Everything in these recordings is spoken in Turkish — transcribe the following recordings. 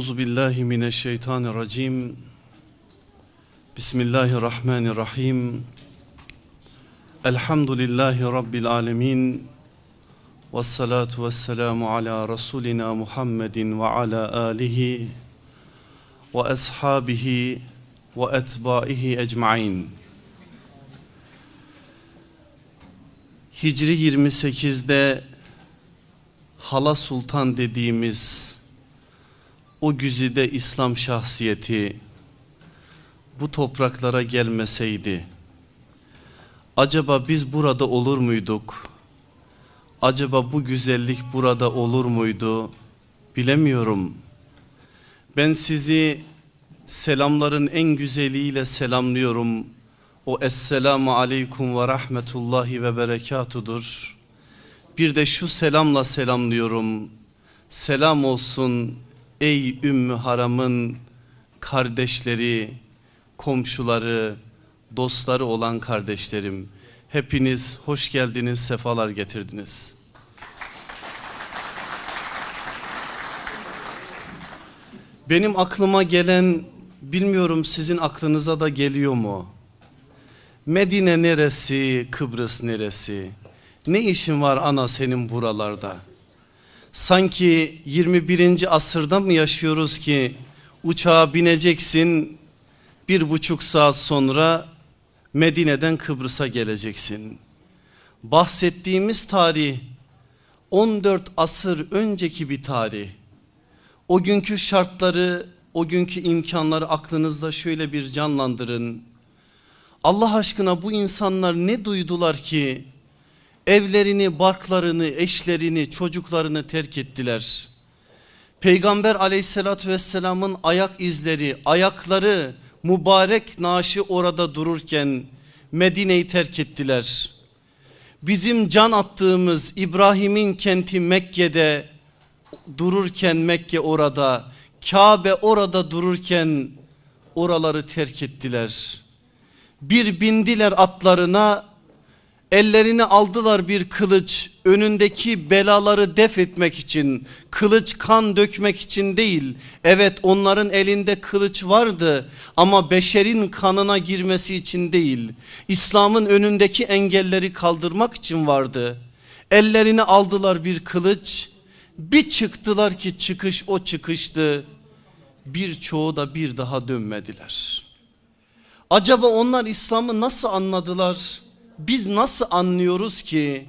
Euzu billahi mineşşeytanirracim. Bismillahirrahmanirrahim. Elhamdülillahi rabbil alamin. Ves salatu vesselamu ala rasulina Muhammedin ve ala alihi ve ashabihi ve etbaihi ecmaîn. Hicri 28'de Hala Sultan dediğimiz o güzide İslam şahsiyeti bu topraklara gelmeseydi acaba biz burada olur muyduk? Acaba bu güzellik burada olur muydu? Bilemiyorum. Ben sizi selamların en güzeliyle selamlıyorum. O Esselamu Aleyküm ve Rahmetullahi ve Berekatudur. Bir de şu selamla selamlıyorum. Selam olsun ey Ümmü Haram'ın kardeşleri, komşuları, dostları olan kardeşlerim. Hepiniz hoş geldiniz, sefalar getirdiniz. Benim aklıma gelen bilmiyorum sizin aklınıza da geliyor mu? Medine neresi, Kıbrıs neresi? Ne işin var ana senin buralarda? Sanki 21. asırda mı yaşıyoruz ki uçağa bineceksin bir buçuk saat sonra Medine'den Kıbrıs'a geleceksin. Bahsettiğimiz tarih 14 asır önceki bir tarih. O günkü şartları, o günkü imkanları aklınızda şöyle bir canlandırın. Allah aşkına bu insanlar ne duydular ki evlerini, barklarını, eşlerini, çocuklarını terk ettiler. Peygamber aleyhissalatü vesselamın ayak izleri, ayakları mübarek naaşı orada dururken Medine'yi terk ettiler. Bizim can attığımız İbrahim'in kenti Mekke'de dururken Mekke orada, Kabe orada dururken oraları terk ettiler. Bir bindiler atlarına Ellerini aldılar bir kılıç önündeki belaları def etmek için kılıç kan dökmek için değil. Evet onların elinde kılıç vardı ama beşerin kanına girmesi için değil. İslam'ın önündeki engelleri kaldırmak için vardı. Ellerini aldılar bir kılıç bir çıktılar ki çıkış o çıkıştı. Birçoğu da bir daha dönmediler. Acaba onlar İslam'ı nasıl anladılar? Biz nasıl anlıyoruz ki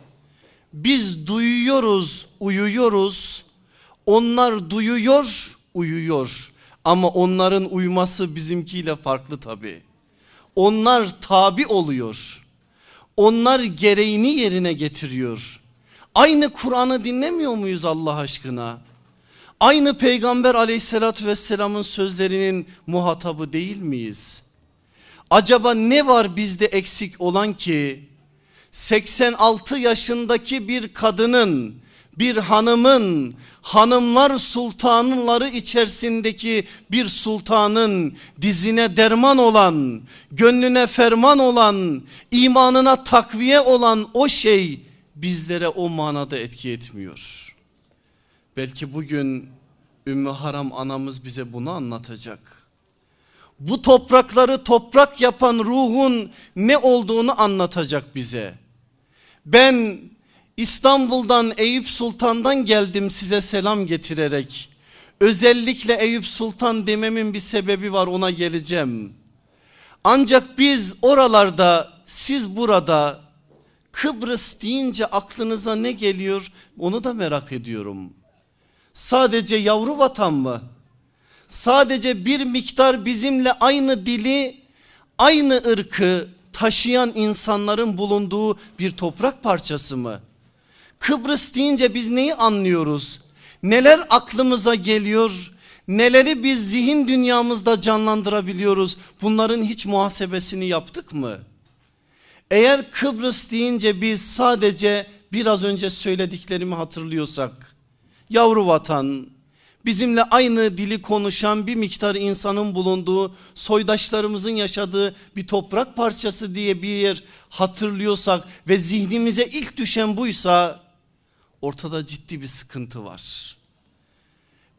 biz duyuyoruz uyuyoruz onlar duyuyor uyuyor ama onların uyuması bizimkiyle farklı tabi. Onlar tabi oluyor. Onlar gereğini yerine getiriyor. Aynı Kur'an'ı dinlemiyor muyuz Allah aşkına? Aynı peygamber aleyhissalatü vesselamın sözlerinin muhatabı değil miyiz? Acaba ne var bizde eksik olan ki 86 yaşındaki bir kadının bir hanımın hanımlar sultanları içerisindeki bir sultanın dizine derman olan gönlüne ferman olan imanına takviye olan o şey bizlere o manada etki etmiyor. Belki bugün Ümmü Haram anamız bize bunu anlatacak bu toprakları toprak yapan ruhun ne olduğunu anlatacak bize. Ben İstanbul'dan Eyüp Sultan'dan geldim size selam getirerek. Özellikle Eyüp Sultan dememin bir sebebi var ona geleceğim. Ancak biz oralarda siz burada Kıbrıs deyince aklınıza ne geliyor onu da merak ediyorum. Sadece yavru vatan mı? Sadece bir miktar bizimle aynı dili, aynı ırkı taşıyan insanların bulunduğu bir toprak parçası mı? Kıbrıs deyince biz neyi anlıyoruz? Neler aklımıza geliyor? Neleri biz zihin dünyamızda canlandırabiliyoruz? Bunların hiç muhasebesini yaptık mı? Eğer Kıbrıs deyince biz sadece biraz önce söylediklerimi hatırlıyorsak yavru vatan, bizimle aynı dili konuşan bir miktar insanın bulunduğu soydaşlarımızın yaşadığı bir toprak parçası diye bir yer hatırlıyorsak ve zihnimize ilk düşen buysa ortada ciddi bir sıkıntı var.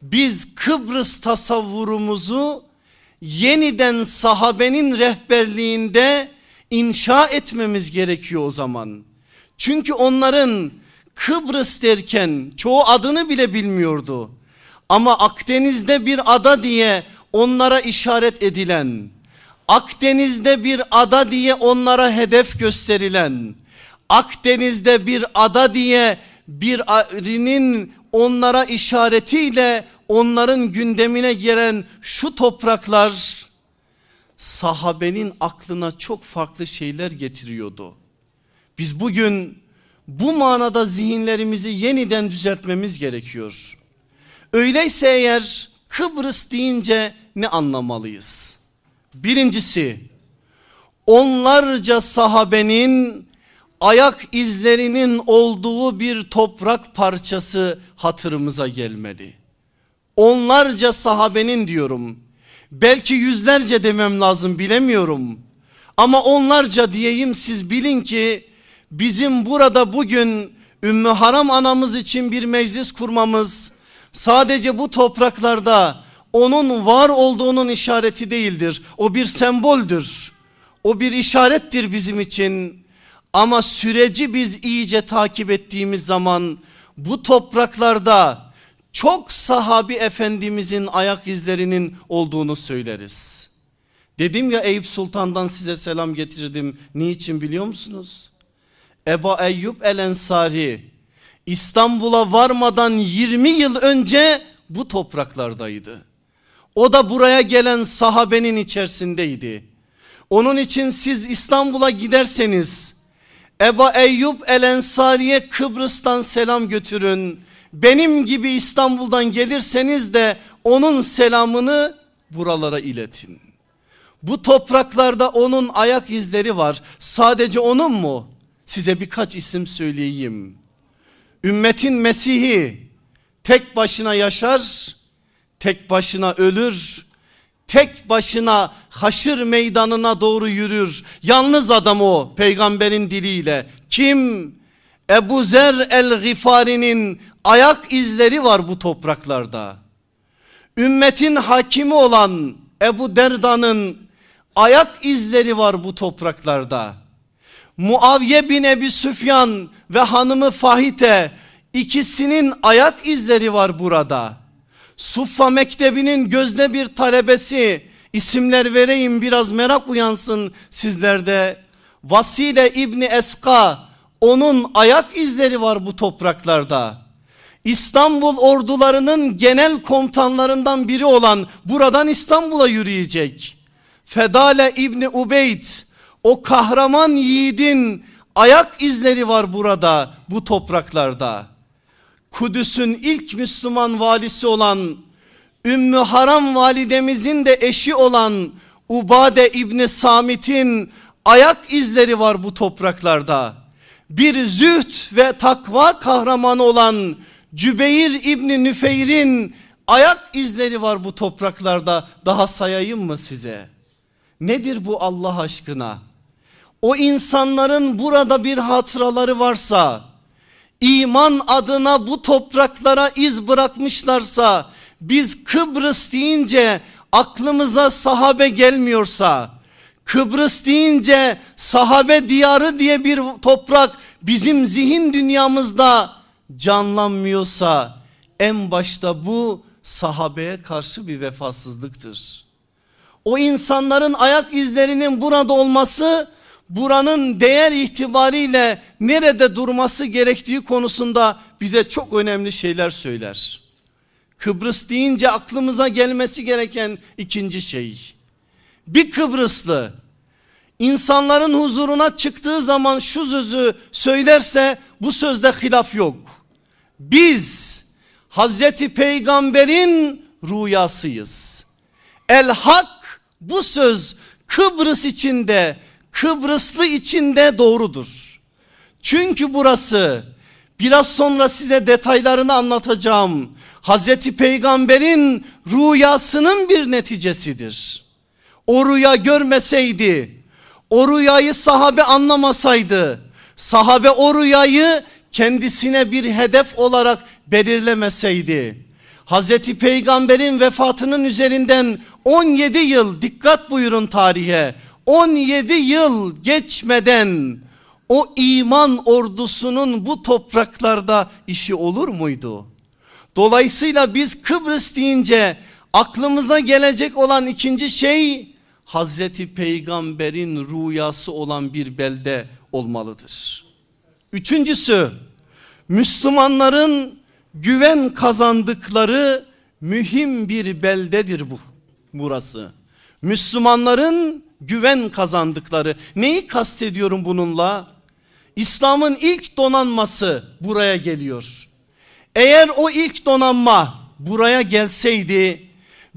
Biz Kıbrıs tasavvurumuzu yeniden sahabenin rehberliğinde inşa etmemiz gerekiyor o zaman. Çünkü onların Kıbrıs derken çoğu adını bile bilmiyordu. Ama Akdeniz'de bir ada diye onlara işaret edilen, Akdeniz'de bir ada diye onlara hedef gösterilen, Akdeniz'de bir ada diye bir arinin onlara işaretiyle onların gündemine gelen şu topraklar sahabenin aklına çok farklı şeyler getiriyordu. Biz bugün bu manada zihinlerimizi yeniden düzeltmemiz gerekiyor. Öyleyse eğer Kıbrıs deyince ne anlamalıyız? Birincisi onlarca sahabenin ayak izlerinin olduğu bir toprak parçası hatırımıza gelmeli. Onlarca sahabenin diyorum. Belki yüzlerce demem lazım bilemiyorum. Ama onlarca diyeyim siz bilin ki bizim burada bugün Ümmü Haram anamız için bir meclis kurmamız sadece bu topraklarda onun var olduğunun işareti değildir. O bir semboldür. O bir işarettir bizim için. Ama süreci biz iyice takip ettiğimiz zaman bu topraklarda çok sahabi efendimizin ayak izlerinin olduğunu söyleriz. Dedim ya Eyüp Sultan'dan size selam getirdim. Niçin biliyor musunuz? Eba Eyyub El Ensari İstanbul'a varmadan 20 yıl önce bu topraklardaydı. O da buraya gelen sahabenin içerisindeydi. Onun için siz İstanbul'a giderseniz Eba Eyyub El Ensari'ye Kıbrıs'tan selam götürün. Benim gibi İstanbul'dan gelirseniz de onun selamını buralara iletin. Bu topraklarda onun ayak izleri var. Sadece onun mu? Size birkaç isim söyleyeyim. Ümmetin Mesih'i tek başına yaşar, tek başına ölür, tek başına haşır meydanına doğru yürür. Yalnız adam o peygamberin diliyle. Kim? Ebu Zer el-Gifari'nin ayak izleri var bu topraklarda. Ümmetin hakimi olan Ebu Derda'nın ayak izleri var bu topraklarda. Muaviye bin Ebi Süfyan ve hanımı Fahite ikisinin ayak izleri var burada. Suffa Mektebi'nin gözde bir talebesi isimler vereyim biraz merak uyansın sizlerde. Vasile İbni Eska onun ayak izleri var bu topraklarda. İstanbul ordularının genel komutanlarından biri olan buradan İstanbul'a yürüyecek. Fedale İbni Ubeyd o kahraman yiğidin ayak izleri var burada bu topraklarda. Kudüs'ün ilk Müslüman valisi olan Ümmü Haram validemizin de eşi olan Ubade İbni Samit'in ayak izleri var bu topraklarda. Bir züht ve takva kahramanı olan Cübeyr İbni Nüfeyr'in ayak izleri var bu topraklarda. Daha sayayım mı size? Nedir bu Allah aşkına? O insanların burada bir hatıraları varsa, iman adına bu topraklara iz bırakmışlarsa, biz Kıbrıs deyince aklımıza sahabe gelmiyorsa, Kıbrıs deyince sahabe diyarı diye bir toprak bizim zihin dünyamızda canlanmıyorsa en başta bu sahabeye karşı bir vefasızlıktır. O insanların ayak izlerinin burada olması buranın değer itibariyle nerede durması gerektiği konusunda bize çok önemli şeyler söyler. Kıbrıs deyince aklımıza gelmesi gereken ikinci şey. Bir Kıbrıslı insanların huzuruna çıktığı zaman şu sözü söylerse bu sözde hilaf yok. Biz Hazreti Peygamber'in rüyasıyız. El hak bu söz Kıbrıs içinde Kıbrıslı içinde doğrudur. Çünkü burası biraz sonra size detaylarını anlatacağım. Hazreti Peygamber'in rüyasının bir neticesidir. O rüya görmeseydi, o rüyayı sahabe anlamasaydı, sahabe o rüyayı kendisine bir hedef olarak belirlemeseydi Hazreti Peygamber'in vefatının üzerinden 17 yıl dikkat buyurun tarihe 17 yıl geçmeden o iman ordusunun bu topraklarda işi olur muydu? Dolayısıyla biz Kıbrıs deyince aklımıza gelecek olan ikinci şey Hazreti Peygamber'in rüyası olan bir belde olmalıdır. Üçüncüsü Müslümanların güven kazandıkları mühim bir beldedir bu burası. Müslümanların güven kazandıkları neyi kastediyorum bununla? İslam'ın ilk donanması buraya geliyor. Eğer o ilk donanma buraya gelseydi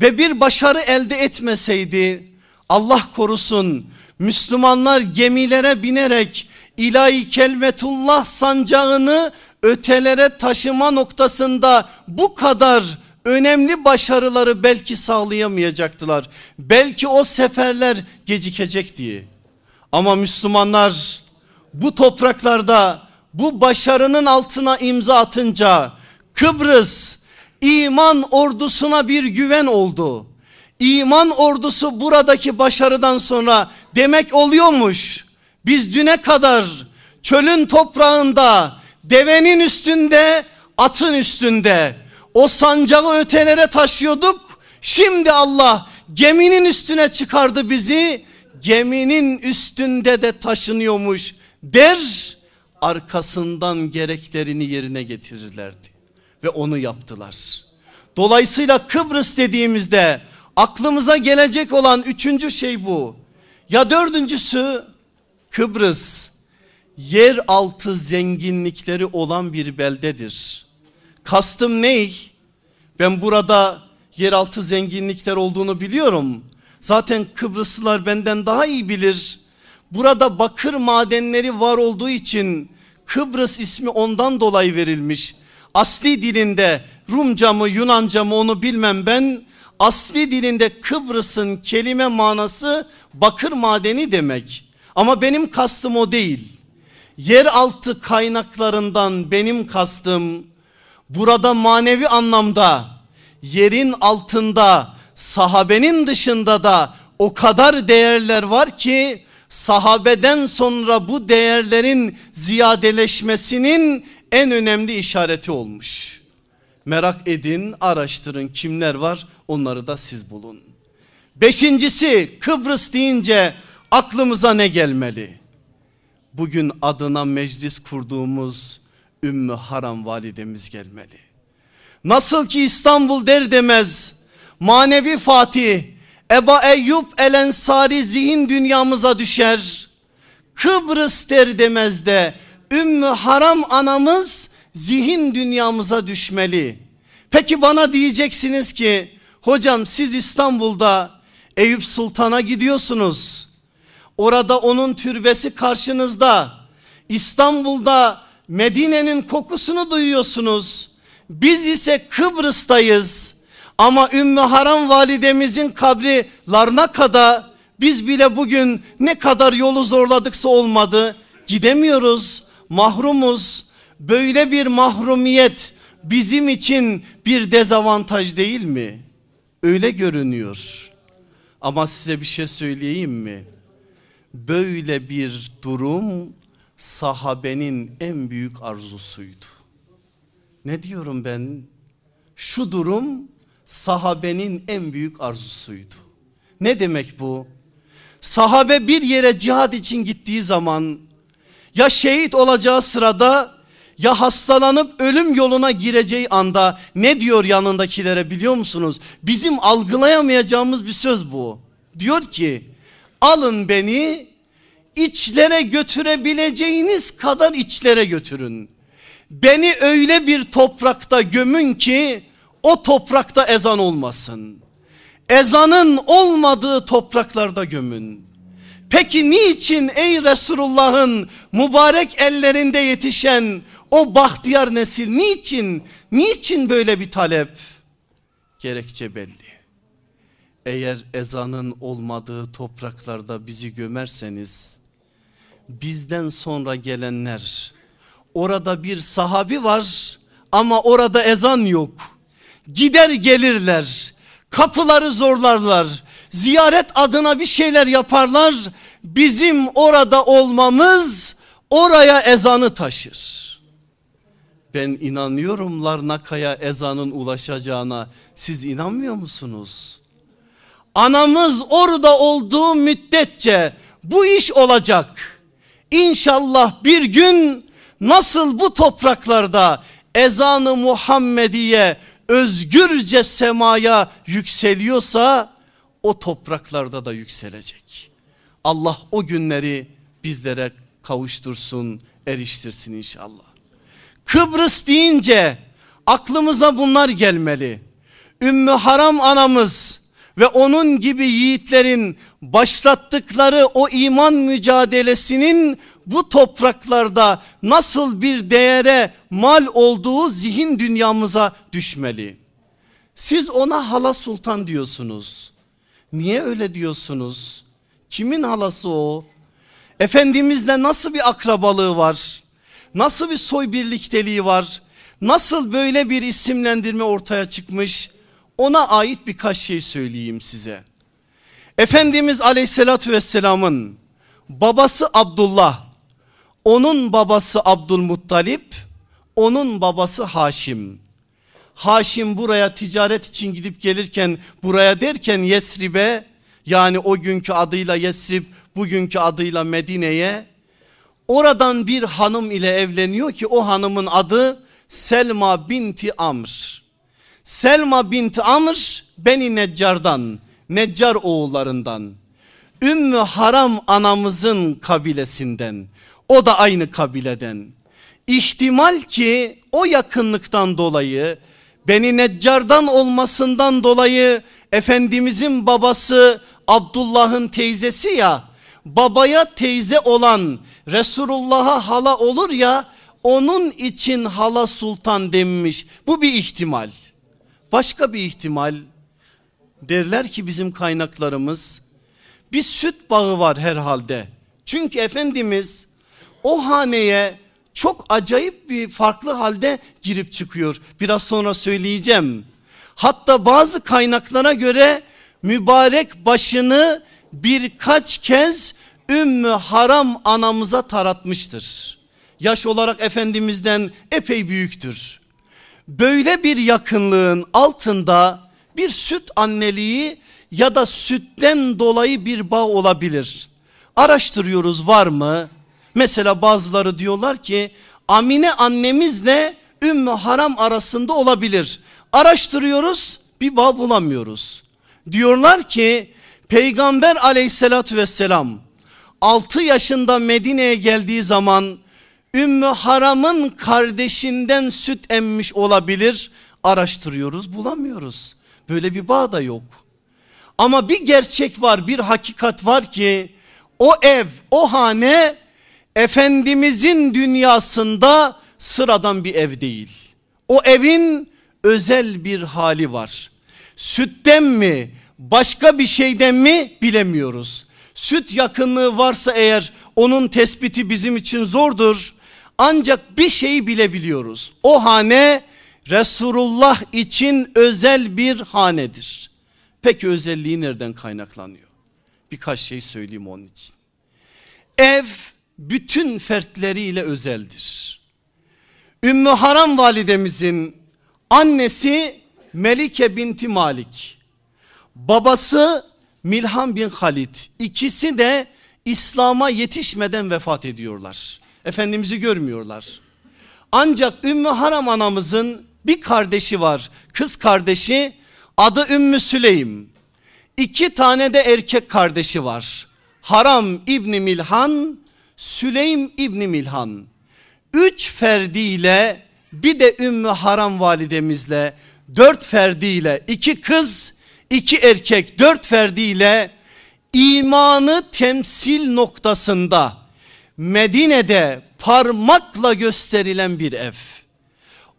ve bir başarı elde etmeseydi Allah korusun Müslümanlar gemilere binerek ilahi kelmetullah sancağını ötelere taşıma noktasında bu kadar önemli başarıları belki sağlayamayacaktılar. Belki o seferler gecikecek diye. Ama Müslümanlar bu topraklarda bu başarının altına imza atınca Kıbrıs iman ordusuna bir güven oldu. İman ordusu buradaki başarıdan sonra demek oluyormuş. Biz düne kadar çölün toprağında devenin üstünde atın üstünde o sancağı ötelere taşıyorduk. Şimdi Allah geminin üstüne çıkardı bizi geminin üstünde de taşınıyormuş der arkasından gereklerini yerine getirirlerdi ve onu yaptılar. Dolayısıyla Kıbrıs dediğimizde aklımıza gelecek olan üçüncü şey bu. Ya dördüncüsü Kıbrıs yeraltı zenginlikleri olan bir beldedir. Kastım ne? Ben burada yeraltı zenginlikler olduğunu biliyorum. Zaten Kıbrıslılar benden daha iyi bilir. Burada bakır madenleri var olduğu için Kıbrıs ismi ondan dolayı verilmiş. Asli dilinde Rumca mı Yunanca mı onu bilmem ben. Asli dilinde Kıbrıs'ın kelime manası bakır madeni demek. Ama benim kastım o değil. Yeraltı kaynaklarından benim kastım burada manevi anlamda yerin altında sahabenin dışında da o kadar değerler var ki sahabeden sonra bu değerlerin ziyadeleşmesinin en önemli işareti olmuş. Merak edin araştırın kimler var onları da siz bulun. Beşincisi Kıbrıs deyince aklımıza ne gelmeli? Bugün adına meclis kurduğumuz Ümmü Haram validemiz gelmeli. Nasıl ki İstanbul der demez manevi Fatih Eba Eyyub El Ensari zihin dünyamıza düşer. Kıbrıs der demez de Ümmü Haram anamız zihin dünyamıza düşmeli. Peki bana diyeceksiniz ki hocam siz İstanbul'da Eyüp Sultan'a gidiyorsunuz. Orada onun türbesi karşınızda. İstanbul'da Medine'nin kokusunu duyuyorsunuz. Biz ise Kıbrıs'tayız. Ama Ümmü Haram validemizin kabri Larnaka'da biz bile bugün ne kadar yolu zorladıksa olmadı. Gidemiyoruz, mahrumuz. Böyle bir mahrumiyet bizim için bir dezavantaj değil mi? Öyle görünüyor. Ama size bir şey söyleyeyim mi? Böyle bir durum sahabenin en büyük arzusuydu. Ne diyorum ben? Şu durum sahabenin en büyük arzusuydu. Ne demek bu? Sahabe bir yere cihad için gittiği zaman ya şehit olacağı sırada ya hastalanıp ölüm yoluna gireceği anda ne diyor yanındakilere biliyor musunuz? Bizim algılayamayacağımız bir söz bu. Diyor ki alın beni içlere götürebileceğiniz kadar içlere götürün. Beni öyle bir toprakta gömün ki o toprakta ezan olmasın. Ezanın olmadığı topraklarda gömün. Peki niçin ey Resulullah'ın mübarek ellerinde yetişen o bahtiyar nesil niçin? Niçin böyle bir talep? Gerekçe belli. Eğer ezanın olmadığı topraklarda bizi gömerseniz bizden sonra gelenler Orada bir sahabi var ama orada ezan yok. Gider gelirler. Kapıları zorlarlar. Ziyaret adına bir şeyler yaparlar. Bizim orada olmamız oraya ezanı taşır. Ben inanıyorum Larnaka'ya ezanın ulaşacağına. Siz inanmıyor musunuz? Anamız orada olduğu müddetçe bu iş olacak. İnşallah bir gün nasıl bu topraklarda ezanı Muhammediye özgürce semaya yükseliyorsa o topraklarda da yükselecek. Allah o günleri bizlere kavuştursun, eriştirsin inşallah. Kıbrıs deyince aklımıza bunlar gelmeli. Ümmü Haram anamız ve onun gibi yiğitlerin başlattıkları o iman mücadelesinin bu topraklarda nasıl bir değere mal olduğu zihin dünyamıza düşmeli. Siz ona hala sultan diyorsunuz. Niye öyle diyorsunuz? Kimin halası o? Efendimizle nasıl bir akrabalığı var? Nasıl bir soy birlikteliği var? Nasıl böyle bir isimlendirme ortaya çıkmış? Ona ait birkaç şey söyleyeyim size. Efendimiz aleyhissalatü vesselamın babası Abdullah, onun babası Abdülmuttalip, onun babası Haşim. Haşim buraya ticaret için gidip gelirken buraya derken Yesrib'e yani o günkü adıyla Yesrib bugünkü adıyla Medine'ye oradan bir hanım ile evleniyor ki o hanımın adı Selma binti Amr. Selma binti Amr Beni Neccar'dan Neccar oğullarından Ümmü Haram anamızın kabilesinden o da aynı kabileden. İhtimal ki o yakınlıktan dolayı Beni Neccar'dan olmasından dolayı Efendimizin babası Abdullah'ın teyzesi ya babaya teyze olan Resulullah'a hala olur ya onun için hala sultan denmiş. Bu bir ihtimal. Başka bir ihtimal derler ki bizim kaynaklarımız bir süt bağı var herhalde. Çünkü Efendimiz o haneye çok acayip bir farklı halde girip çıkıyor. Biraz sonra söyleyeceğim. Hatta bazı kaynaklara göre mübarek başını birkaç kez Ümmü Haram anamıza taratmıştır. Yaş olarak Efendimiz'den epey büyüktür. Böyle bir yakınlığın altında bir süt anneliği ya da sütten dolayı bir bağ olabilir. Araştırıyoruz var mı? Mesela bazıları diyorlar ki Amine annemizle Ümmü Haram arasında olabilir. Araştırıyoruz bir bağ bulamıyoruz. Diyorlar ki Peygamber aleyhissalatü vesselam 6 yaşında Medine'ye geldiği zaman Ümmü Haram'ın kardeşinden süt emmiş olabilir. Araştırıyoruz bulamıyoruz. Böyle bir bağ da yok. Ama bir gerçek var bir hakikat var ki o ev o hane Efendimizin dünyasında sıradan bir ev değil. O evin özel bir hali var. Sütten mi başka bir şeyden mi bilemiyoruz. Süt yakınlığı varsa eğer onun tespiti bizim için zordur. Ancak bir şeyi bilebiliyoruz. O hane Resulullah için özel bir hanedir. Peki özelliği nereden kaynaklanıyor? Birkaç şey söyleyeyim onun için. Ev bütün fertleriyle özeldir. Ümmü Haram validemizin annesi Melike binti Malik. Babası Milham bin Halid. İkisi de İslam'a yetişmeden vefat ediyorlar. Efendimiz'i görmüyorlar. Ancak Ümmü Haram anamızın bir kardeşi var. Kız kardeşi adı Ümmü Süleym. İki tane de erkek kardeşi var. Haram İbni Milhan, Süleym İbni Milhan. Üç ferdiyle bir de Ümmü Haram validemizle dört ferdiyle iki kız iki erkek dört ferdiyle imanı temsil noktasında Medine'de parmakla gösterilen bir ev.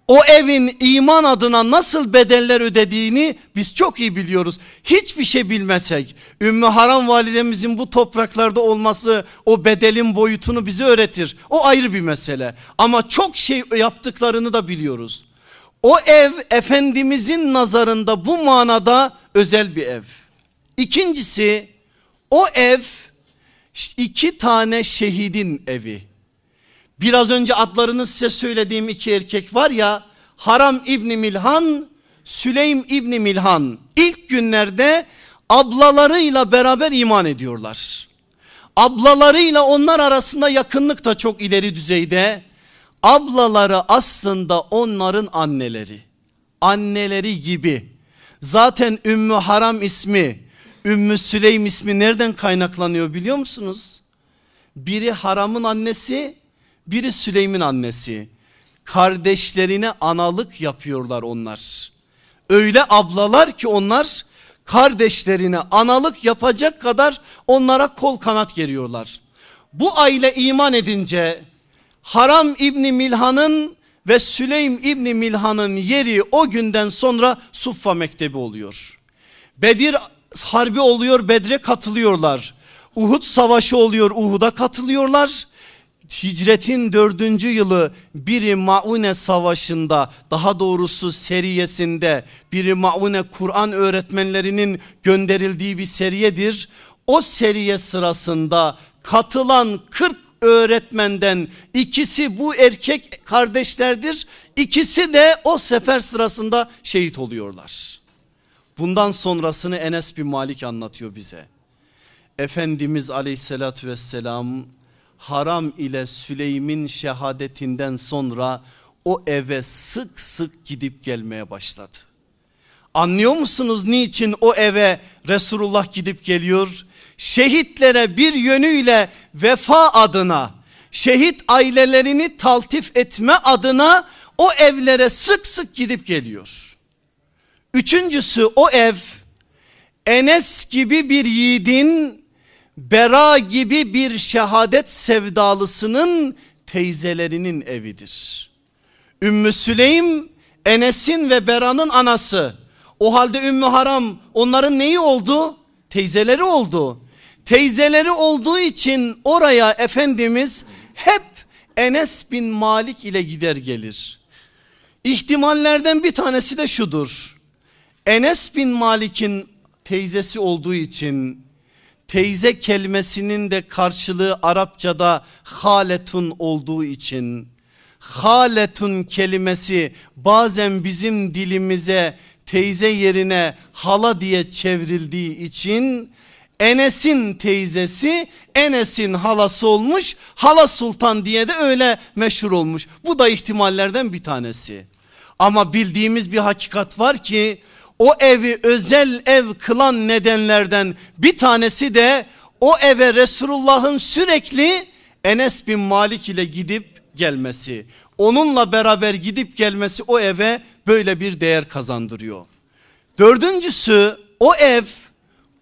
O evin iman adına nasıl bedeller ödediğini biz çok iyi biliyoruz. Hiçbir şey bilmesek Ümmü Haram validemizin bu topraklarda olması o bedelin boyutunu bize öğretir. O ayrı bir mesele ama çok şey yaptıklarını da biliyoruz. O ev Efendimizin nazarında bu manada özel bir ev. İkincisi o ev iki tane şehidin evi. Biraz önce adlarını size söylediğim iki erkek var ya Haram İbni Milhan, Süleym İbni Milhan ilk günlerde ablalarıyla beraber iman ediyorlar. Ablalarıyla onlar arasında yakınlık da çok ileri düzeyde. Ablaları aslında onların anneleri. Anneleri gibi. Zaten Ümmü Haram ismi, Ümmü Süleym ismi nereden kaynaklanıyor biliyor musunuz? Biri Haram'ın annesi, biri Süleym'in annesi. Kardeşlerine analık yapıyorlar onlar. Öyle ablalar ki onlar kardeşlerine analık yapacak kadar onlara kol kanat geriyorlar. Bu aile iman edince Haram İbni Milhan'ın ve Süleym İbni Milhan'ın yeri o günden sonra Suffa Mektebi oluyor. Bedir harbi oluyor Bedre katılıyorlar. Uhud savaşı oluyor Uhud'a katılıyorlar. Hicretin dördüncü yılı biri Maune savaşında daha doğrusu seriyesinde biri Maune Kur'an öğretmenlerinin gönderildiği bir seriyedir. O seriye sırasında katılan 40 öğretmenden ikisi bu erkek kardeşlerdir. İkisi de o sefer sırasında şehit oluyorlar. Bundan sonrasını Enes bin Malik anlatıyor bize. Efendimiz aleyhissalatü vesselam Haram ile Süleym'in şehadetinden sonra o eve sık sık gidip gelmeye başladı. Anlıyor musunuz niçin o eve Resulullah gidip geliyor? Şehitlere bir yönüyle vefa adına, şehit ailelerini taltif etme adına o evlere sık sık gidip geliyor. Üçüncüsü o ev Enes gibi bir yiğidin Bera gibi bir şehadet sevdalısının teyzelerinin evidir. Ümmü Süleym Enes'in ve Bera'nın anası. O halde Ümmü Haram onların neyi oldu? Teyzeleri oldu. Teyzeleri olduğu için oraya Efendimiz hep Enes bin Malik ile gider gelir. İhtimallerden bir tanesi de şudur. Enes bin Malik'in teyzesi olduğu için teyze kelimesinin de karşılığı Arapçada haletun olduğu için haletun kelimesi bazen bizim dilimize teyze yerine hala diye çevrildiği için Enes'in teyzesi Enes'in halası olmuş hala sultan diye de öyle meşhur olmuş. Bu da ihtimallerden bir tanesi. Ama bildiğimiz bir hakikat var ki o evi özel ev kılan nedenlerden bir tanesi de o eve Resulullah'ın sürekli Enes bin Malik ile gidip gelmesi. Onunla beraber gidip gelmesi o eve böyle bir değer kazandırıyor. Dördüncüsü o ev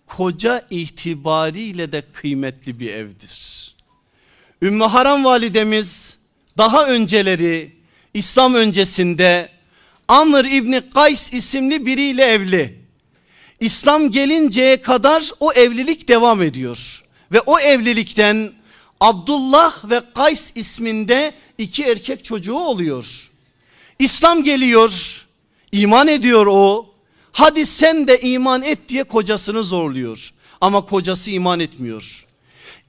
koca itibariyle de kıymetli bir evdir. Ümmü Haram validemiz daha önceleri İslam öncesinde Amr İbni Kays isimli biriyle evli. İslam gelinceye kadar o evlilik devam ediyor. Ve o evlilikten Abdullah ve Kays isminde iki erkek çocuğu oluyor. İslam geliyor, iman ediyor o. Hadi sen de iman et diye kocasını zorluyor. Ama kocası iman etmiyor.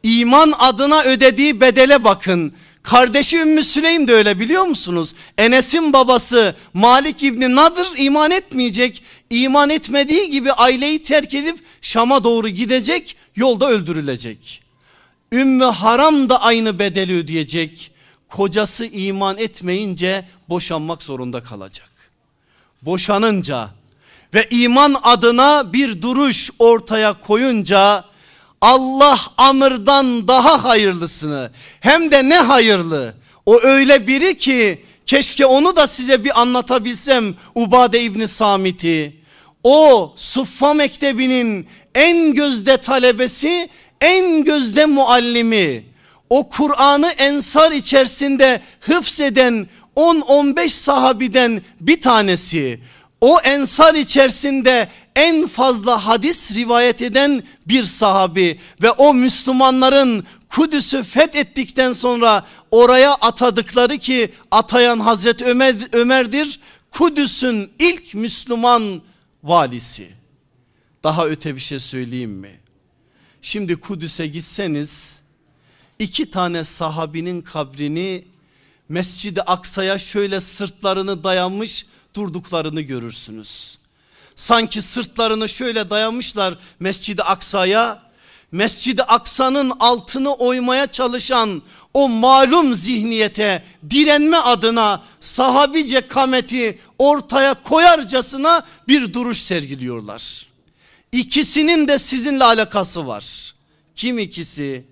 İman adına ödediği bedele bakın. Kardeşi Ümmü Süleym de öyle biliyor musunuz? Enes'in babası Malik İbni Nadır iman etmeyecek. İman etmediği gibi aileyi terk edip Şam'a doğru gidecek yolda öldürülecek. Ümmü Haram da aynı bedeli ödeyecek. Kocası iman etmeyince boşanmak zorunda kalacak. Boşanınca ve iman adına bir duruş ortaya koyunca Allah amırdan daha hayırlısını hem de ne hayırlı. O öyle biri ki keşke onu da size bir anlatabilsem Ubade İbni Samit'i. O Suffa Mektebi'nin en gözde talebesi en gözde muallimi. O Kur'an'ı ensar içerisinde hıfzeden 10-15 sahabiden bir tanesi o ensar içerisinde en fazla hadis rivayet eden bir sahabi ve o Müslümanların Kudüs'ü fethettikten sonra oraya atadıkları ki atayan Hazreti Ömer, Ömer'dir. Kudüs'ün ilk Müslüman valisi. Daha öte bir şey söyleyeyim mi? Şimdi Kudüs'e gitseniz iki tane sahabinin kabrini Mescid-i Aksa'ya şöyle sırtlarını dayanmış durduklarını görürsünüz. Sanki sırtlarını şöyle dayamışlar Mescid-i Aksa'ya. Mescid-i Aksa'nın altını oymaya çalışan o malum zihniyete direnme adına sahabice kameti ortaya koyarcasına bir duruş sergiliyorlar. İkisinin de sizinle alakası var. Kim ikisi?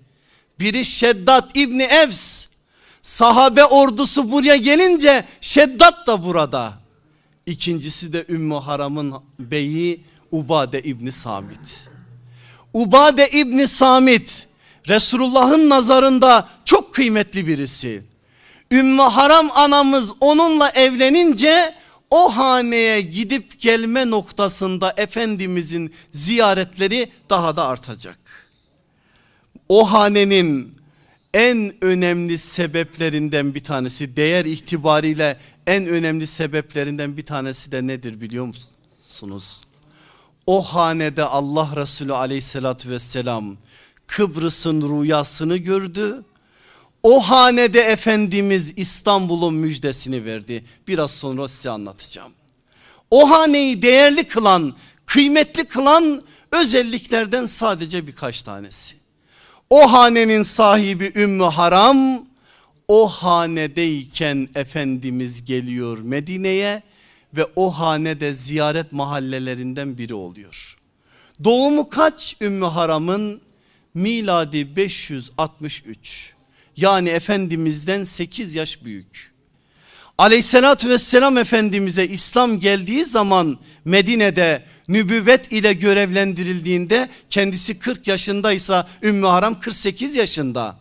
Biri Şeddat İbni Evs. Sahabe ordusu buraya gelince Şeddat da burada. İkincisi de Ümmü Haram'ın beyi Ubade İbni Samit. Ubade İbni Samit Resulullah'ın nazarında çok kıymetli birisi. Ümmü Haram anamız onunla evlenince o haneye gidip gelme noktasında Efendimizin ziyaretleri daha da artacak. O hanenin en önemli sebeplerinden bir tanesi değer itibariyle en önemli sebeplerinden bir tanesi de nedir biliyor musunuz? O hanede Allah Resulü aleyhissalatü vesselam Kıbrıs'ın rüyasını gördü. O hanede Efendimiz İstanbul'un müjdesini verdi. Biraz sonra size anlatacağım. O haneyi değerli kılan, kıymetli kılan özelliklerden sadece birkaç tanesi. O hanenin sahibi Ümmü Haram o hanedeyken Efendimiz geliyor Medine'ye ve o hanede ziyaret mahallelerinden biri oluyor. Doğumu kaç Ümmü Haram'ın? Miladi 563. Yani Efendimiz'den 8 yaş büyük. Aleyhissalatü vesselam Efendimiz'e İslam geldiği zaman Medine'de nübüvvet ile görevlendirildiğinde kendisi 40 yaşındaysa Ümmü Haram 48 yaşında.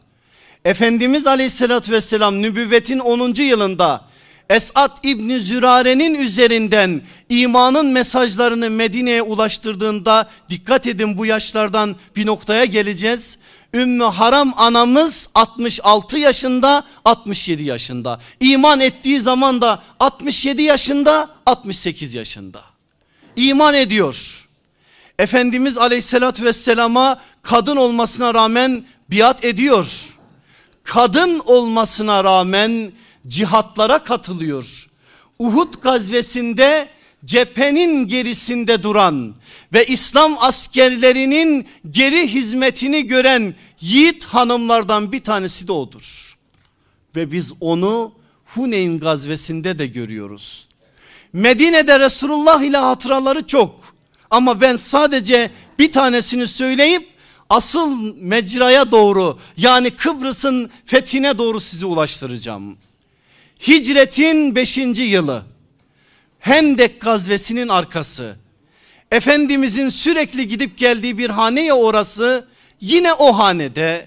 Efendimiz aleyhissalatü vesselam nübüvvetin 10. yılında Esat İbni Zürare'nin üzerinden imanın mesajlarını Medine'ye ulaştırdığında dikkat edin bu yaşlardan bir noktaya geleceğiz. Ümmü Haram anamız 66 yaşında 67 yaşında. İman ettiği zaman da 67 yaşında 68 yaşında. İman ediyor. Efendimiz aleyhissalatü vesselama kadın olmasına rağmen biat ediyor. Kadın olmasına rağmen cihatlara katılıyor. Uhud gazvesinde cephenin gerisinde duran ve İslam askerlerinin geri hizmetini gören yiğit hanımlardan bir tanesi de odur. Ve biz onu Huneyn gazvesinde de görüyoruz. Medine'de Resulullah ile hatıraları çok ama ben sadece bir tanesini söyleyip asıl mecraya doğru yani Kıbrıs'ın fethine doğru sizi ulaştıracağım. Hicretin 5. yılı Hendek gazvesinin arkası. Efendimizin sürekli gidip geldiği bir hane ya orası yine o hanede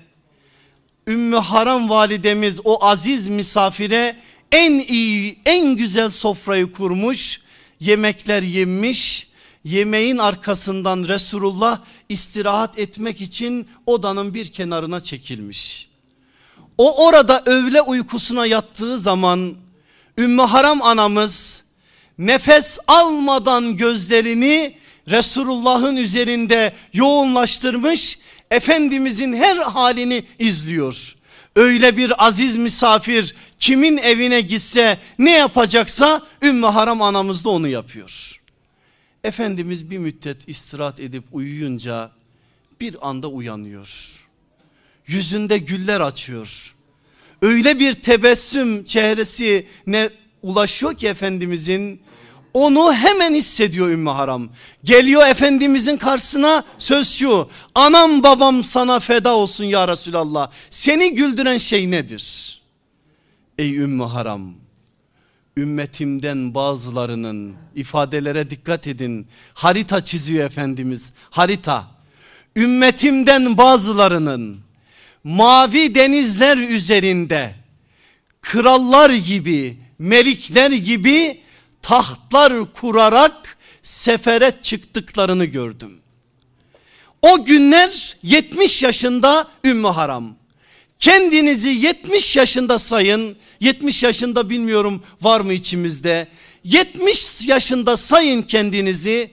Ümmü Haram validemiz o aziz misafire en iyi en güzel sofrayı kurmuş yemekler yemiş yemeğin arkasından Resulullah istirahat etmek için odanın bir kenarına çekilmiş. O orada öğle uykusuna yattığı zaman Ümmü Haram anamız nefes almadan gözlerini Resulullah'ın üzerinde yoğunlaştırmış Efendimizin her halini izliyor. Öyle bir aziz misafir kimin evine gitse ne yapacaksa Ümmü Haram anamız da onu yapıyor. Efendimiz bir müddet istirahat edip uyuyunca bir anda uyanıyor. Yüzünde güller açıyor. Öyle bir tebessüm çehresi ne ulaşıyor ki Efendimizin onu hemen hissediyor Ümmü Haram. Geliyor Efendimizin karşısına söz şu. Anam babam sana feda olsun ya Resulallah. Seni güldüren şey nedir? Ey Ümmü Haram. Ümmetimden bazılarının ifadelere dikkat edin. Harita çiziyor Efendimiz. Harita. Ümmetimden bazılarının mavi denizler üzerinde krallar gibi melikler gibi tahtlar kurarak sefere çıktıklarını gördüm. O günler 70 yaşında Ümmü Haram. Kendinizi 70 yaşında sayın. 70 yaşında bilmiyorum var mı içimizde. 70 yaşında sayın kendinizi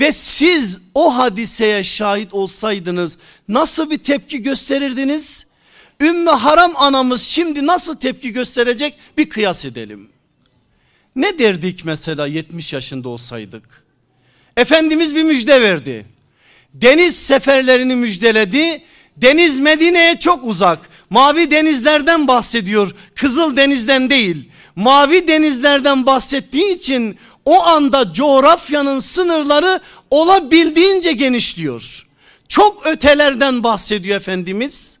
ve siz o hadiseye şahit olsaydınız nasıl bir tepki gösterirdiniz? Ümmü Haram anamız şimdi nasıl tepki gösterecek bir kıyas edelim. Ne derdik mesela 70 yaşında olsaydık? Efendimiz bir müjde verdi. Deniz seferlerini müjdeledi. Deniz Medine'ye çok uzak. Mavi denizlerden bahsediyor. Kızıl denizden değil. Mavi denizlerden bahsettiği için o anda coğrafyanın sınırları olabildiğince genişliyor. Çok ötelerden bahsediyor Efendimiz.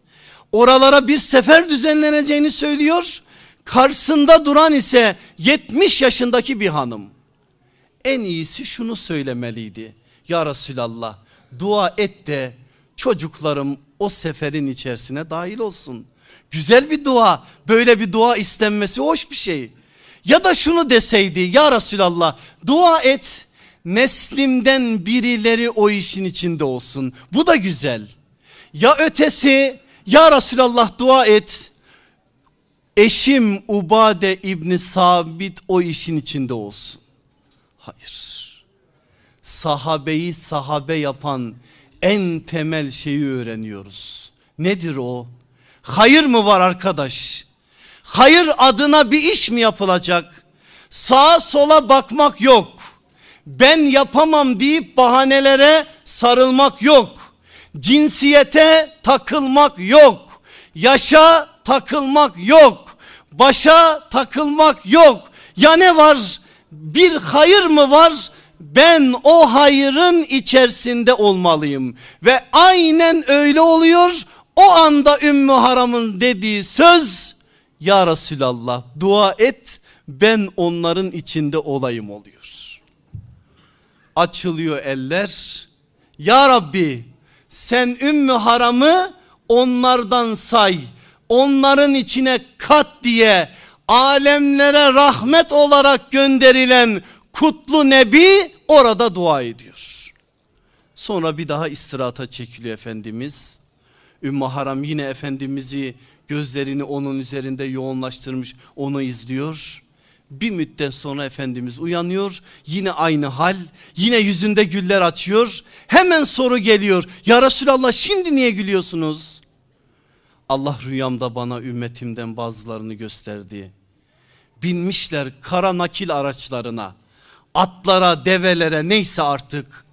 Oralara bir sefer düzenleneceğini söylüyor. Karşısında duran ise 70 yaşındaki bir hanım. En iyisi şunu söylemeliydi. Ya Resulallah dua et de çocuklarım o seferin içerisine dahil olsun. Güzel bir dua böyle bir dua istenmesi hoş bir şey. Ya da şunu deseydi ya Resulallah dua et neslimden birileri o işin içinde olsun. Bu da güzel. Ya ötesi ya Resulallah dua et eşim Ubade İbni Sabit o işin içinde olsun. Hayır. Sahabeyi sahabe yapan en temel şeyi öğreniyoruz. Nedir o? Hayır mı var arkadaş? Hayır adına bir iş mi yapılacak? Sağa sola bakmak yok. Ben yapamam deyip bahanelere sarılmak yok. Cinsiyete takılmak yok. Yaşa takılmak yok. Başa takılmak yok. Ya ne var? Bir hayır mı var? Ben o hayırın içerisinde olmalıyım. Ve aynen öyle oluyor. O anda Ümmü Haram'ın dediği söz ya Resulallah dua et ben onların içinde olayım oluyor. Açılıyor eller. Ya Rabbi sen Ümmü Haram'ı onlardan say. Onların içine kat diye alemlere rahmet olarak gönderilen kutlu nebi orada dua ediyor. Sonra bir daha istirahata çekiliyor Efendimiz. Ümmü Haram yine Efendimiz'i gözlerini onun üzerinde yoğunlaştırmış onu izliyor. Bir müddet sonra Efendimiz uyanıyor yine aynı hal yine yüzünde güller açıyor. Hemen soru geliyor ya Resulallah şimdi niye gülüyorsunuz? Allah rüyamda bana ümmetimden bazılarını gösterdi. Binmişler kara nakil araçlarına atlara develere neyse artık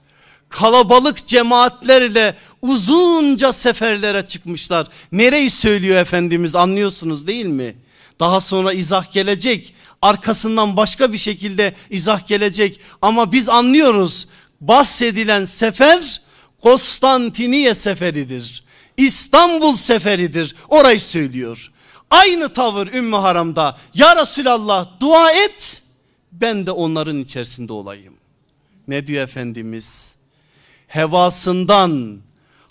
kalabalık cemaatlerle uzunca seferlere çıkmışlar. Nereyi söylüyor Efendimiz anlıyorsunuz değil mi? Daha sonra izah gelecek. Arkasından başka bir şekilde izah gelecek. Ama biz anlıyoruz. Bahsedilen sefer Konstantiniye seferidir. İstanbul seferidir. Orayı söylüyor. Aynı tavır Ümmü Haram'da. Ya Resulallah dua et ben de onların içerisinde olayım. Ne diyor Efendimiz? Hevasından,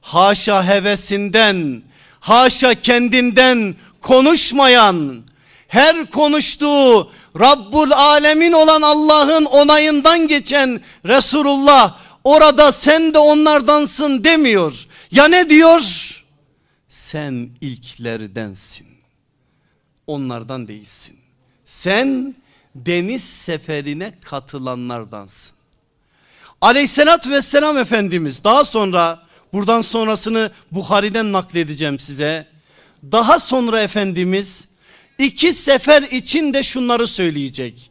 haşa hevesinden, haşa kendinden konuşmayan, her konuştuğu Rabbul Alemin olan Allah'ın onayından geçen Resulullah orada sen de onlardansın demiyor. Ya ne diyor? Sen ilklerdensin. Onlardan değilsin. Sen deniz seferine katılanlardansın. Aleyhissalatü vesselam Efendimiz daha sonra buradan sonrasını Bukhari'den nakledeceğim size. Daha sonra Efendimiz iki sefer içinde şunları söyleyecek.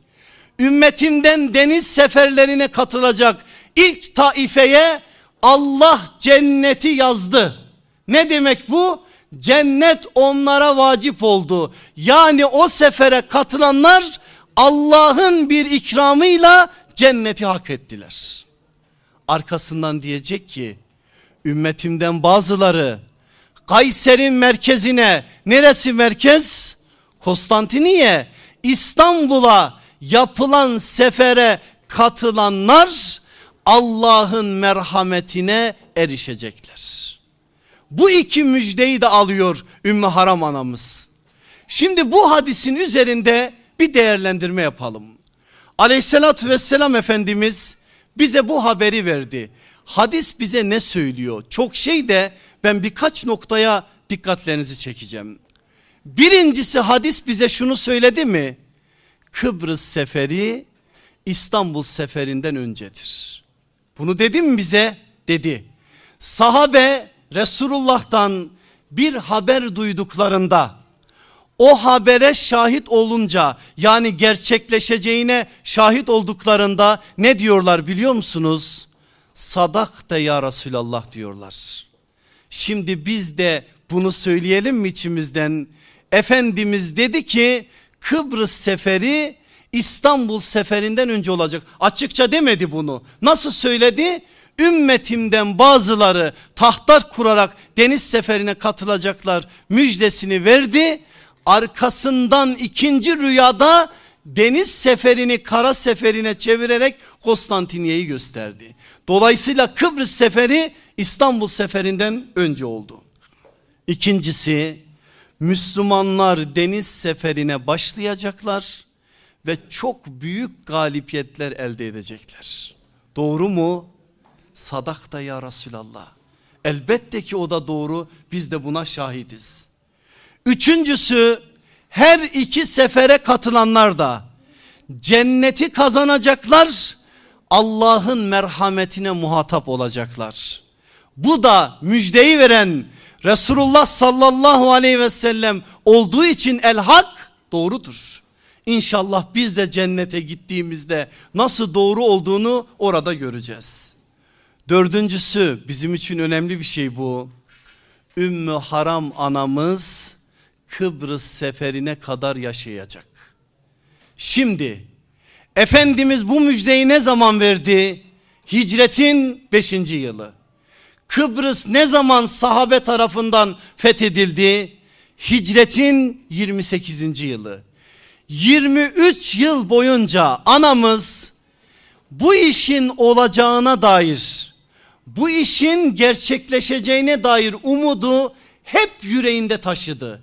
Ümmetimden deniz seferlerine katılacak ilk taifeye Allah cenneti yazdı. Ne demek bu? Cennet onlara vacip oldu. Yani o sefere katılanlar Allah'ın bir ikramıyla cenneti hak ettiler. Arkasından diyecek ki ümmetimden bazıları Kayser'in merkezine neresi merkez? Konstantiniye İstanbul'a yapılan sefere katılanlar Allah'ın merhametine erişecekler. Bu iki müjdeyi de alıyor Ümmü Haram anamız. Şimdi bu hadisin üzerinde bir değerlendirme yapalım. Aleyhissalatü vesselam Efendimiz bize bu haberi verdi. Hadis bize ne söylüyor? Çok şey de ben birkaç noktaya dikkatlerinizi çekeceğim. Birincisi hadis bize şunu söyledi mi? Kıbrıs seferi İstanbul seferinden öncedir. Bunu dedi mi bize? Dedi. Sahabe Resulullah'tan bir haber duyduklarında o habere şahit olunca yani gerçekleşeceğine şahit olduklarında ne diyorlar biliyor musunuz? Sadak da ya Resulallah diyorlar. Şimdi biz de bunu söyleyelim mi içimizden? Efendimiz dedi ki Kıbrıs seferi İstanbul seferinden önce olacak. Açıkça demedi bunu. Nasıl söyledi? Ümmetimden bazıları tahtlar kurarak deniz seferine katılacaklar müjdesini verdi. Arkasından ikinci rüyada deniz seferini kara seferine çevirerek Konstantinye'yi gösterdi. Dolayısıyla Kıbrıs seferi İstanbul seferinden önce oldu. İkincisi Müslümanlar deniz seferine başlayacaklar ve çok büyük galipiyetler elde edecekler. Doğru mu? Sadakta ya Resulallah. Elbette ki o da doğru biz de buna şahidiz. Üçüncüsü her iki sefere katılanlar da cenneti kazanacaklar Allah'ın merhametine muhatap olacaklar. Bu da müjdeyi veren Resulullah sallallahu aleyhi ve sellem olduğu için el hak doğrudur. İnşallah biz de cennete gittiğimizde nasıl doğru olduğunu orada göreceğiz. Dördüncüsü bizim için önemli bir şey bu. Ümmü Haram anamız Kıbrıs seferine kadar yaşayacak. Şimdi Efendimiz bu müjdeyi ne zaman verdi? Hicretin 5. yılı. Kıbrıs ne zaman sahabe tarafından fethedildi? Hicretin 28. yılı. 23 yıl boyunca anamız bu işin olacağına dair, bu işin gerçekleşeceğine dair umudu hep yüreğinde taşıdı.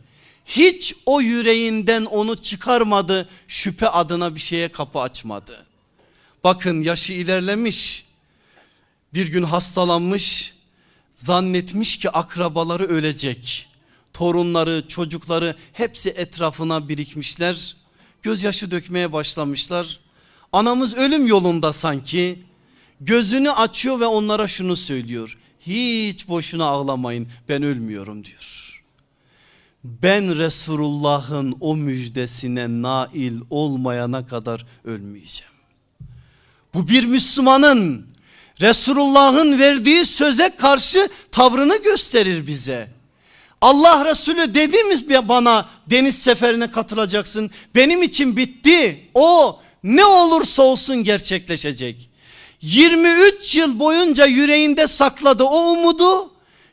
Hiç o yüreğinden onu çıkarmadı, şüphe adına bir şeye kapı açmadı. Bakın yaşı ilerlemiş, bir gün hastalanmış, zannetmiş ki akrabaları ölecek. Torunları, çocukları hepsi etrafına birikmişler. Gözyaşı dökmeye başlamışlar. Anamız ölüm yolunda sanki. Gözünü açıyor ve onlara şunu söylüyor. Hiç boşuna ağlamayın ben ölmüyorum diyor. Ben Resulullah'ın o müjdesine nail olmayana kadar ölmeyeceğim. Bu bir Müslümanın Resulullah'ın verdiği söze karşı tavrını gösterir bize. Allah Resulü dediğimiz bana deniz seferine katılacaksın. Benim için bitti. O ne olursa olsun gerçekleşecek. 23 yıl boyunca yüreğinde sakladı o umudu.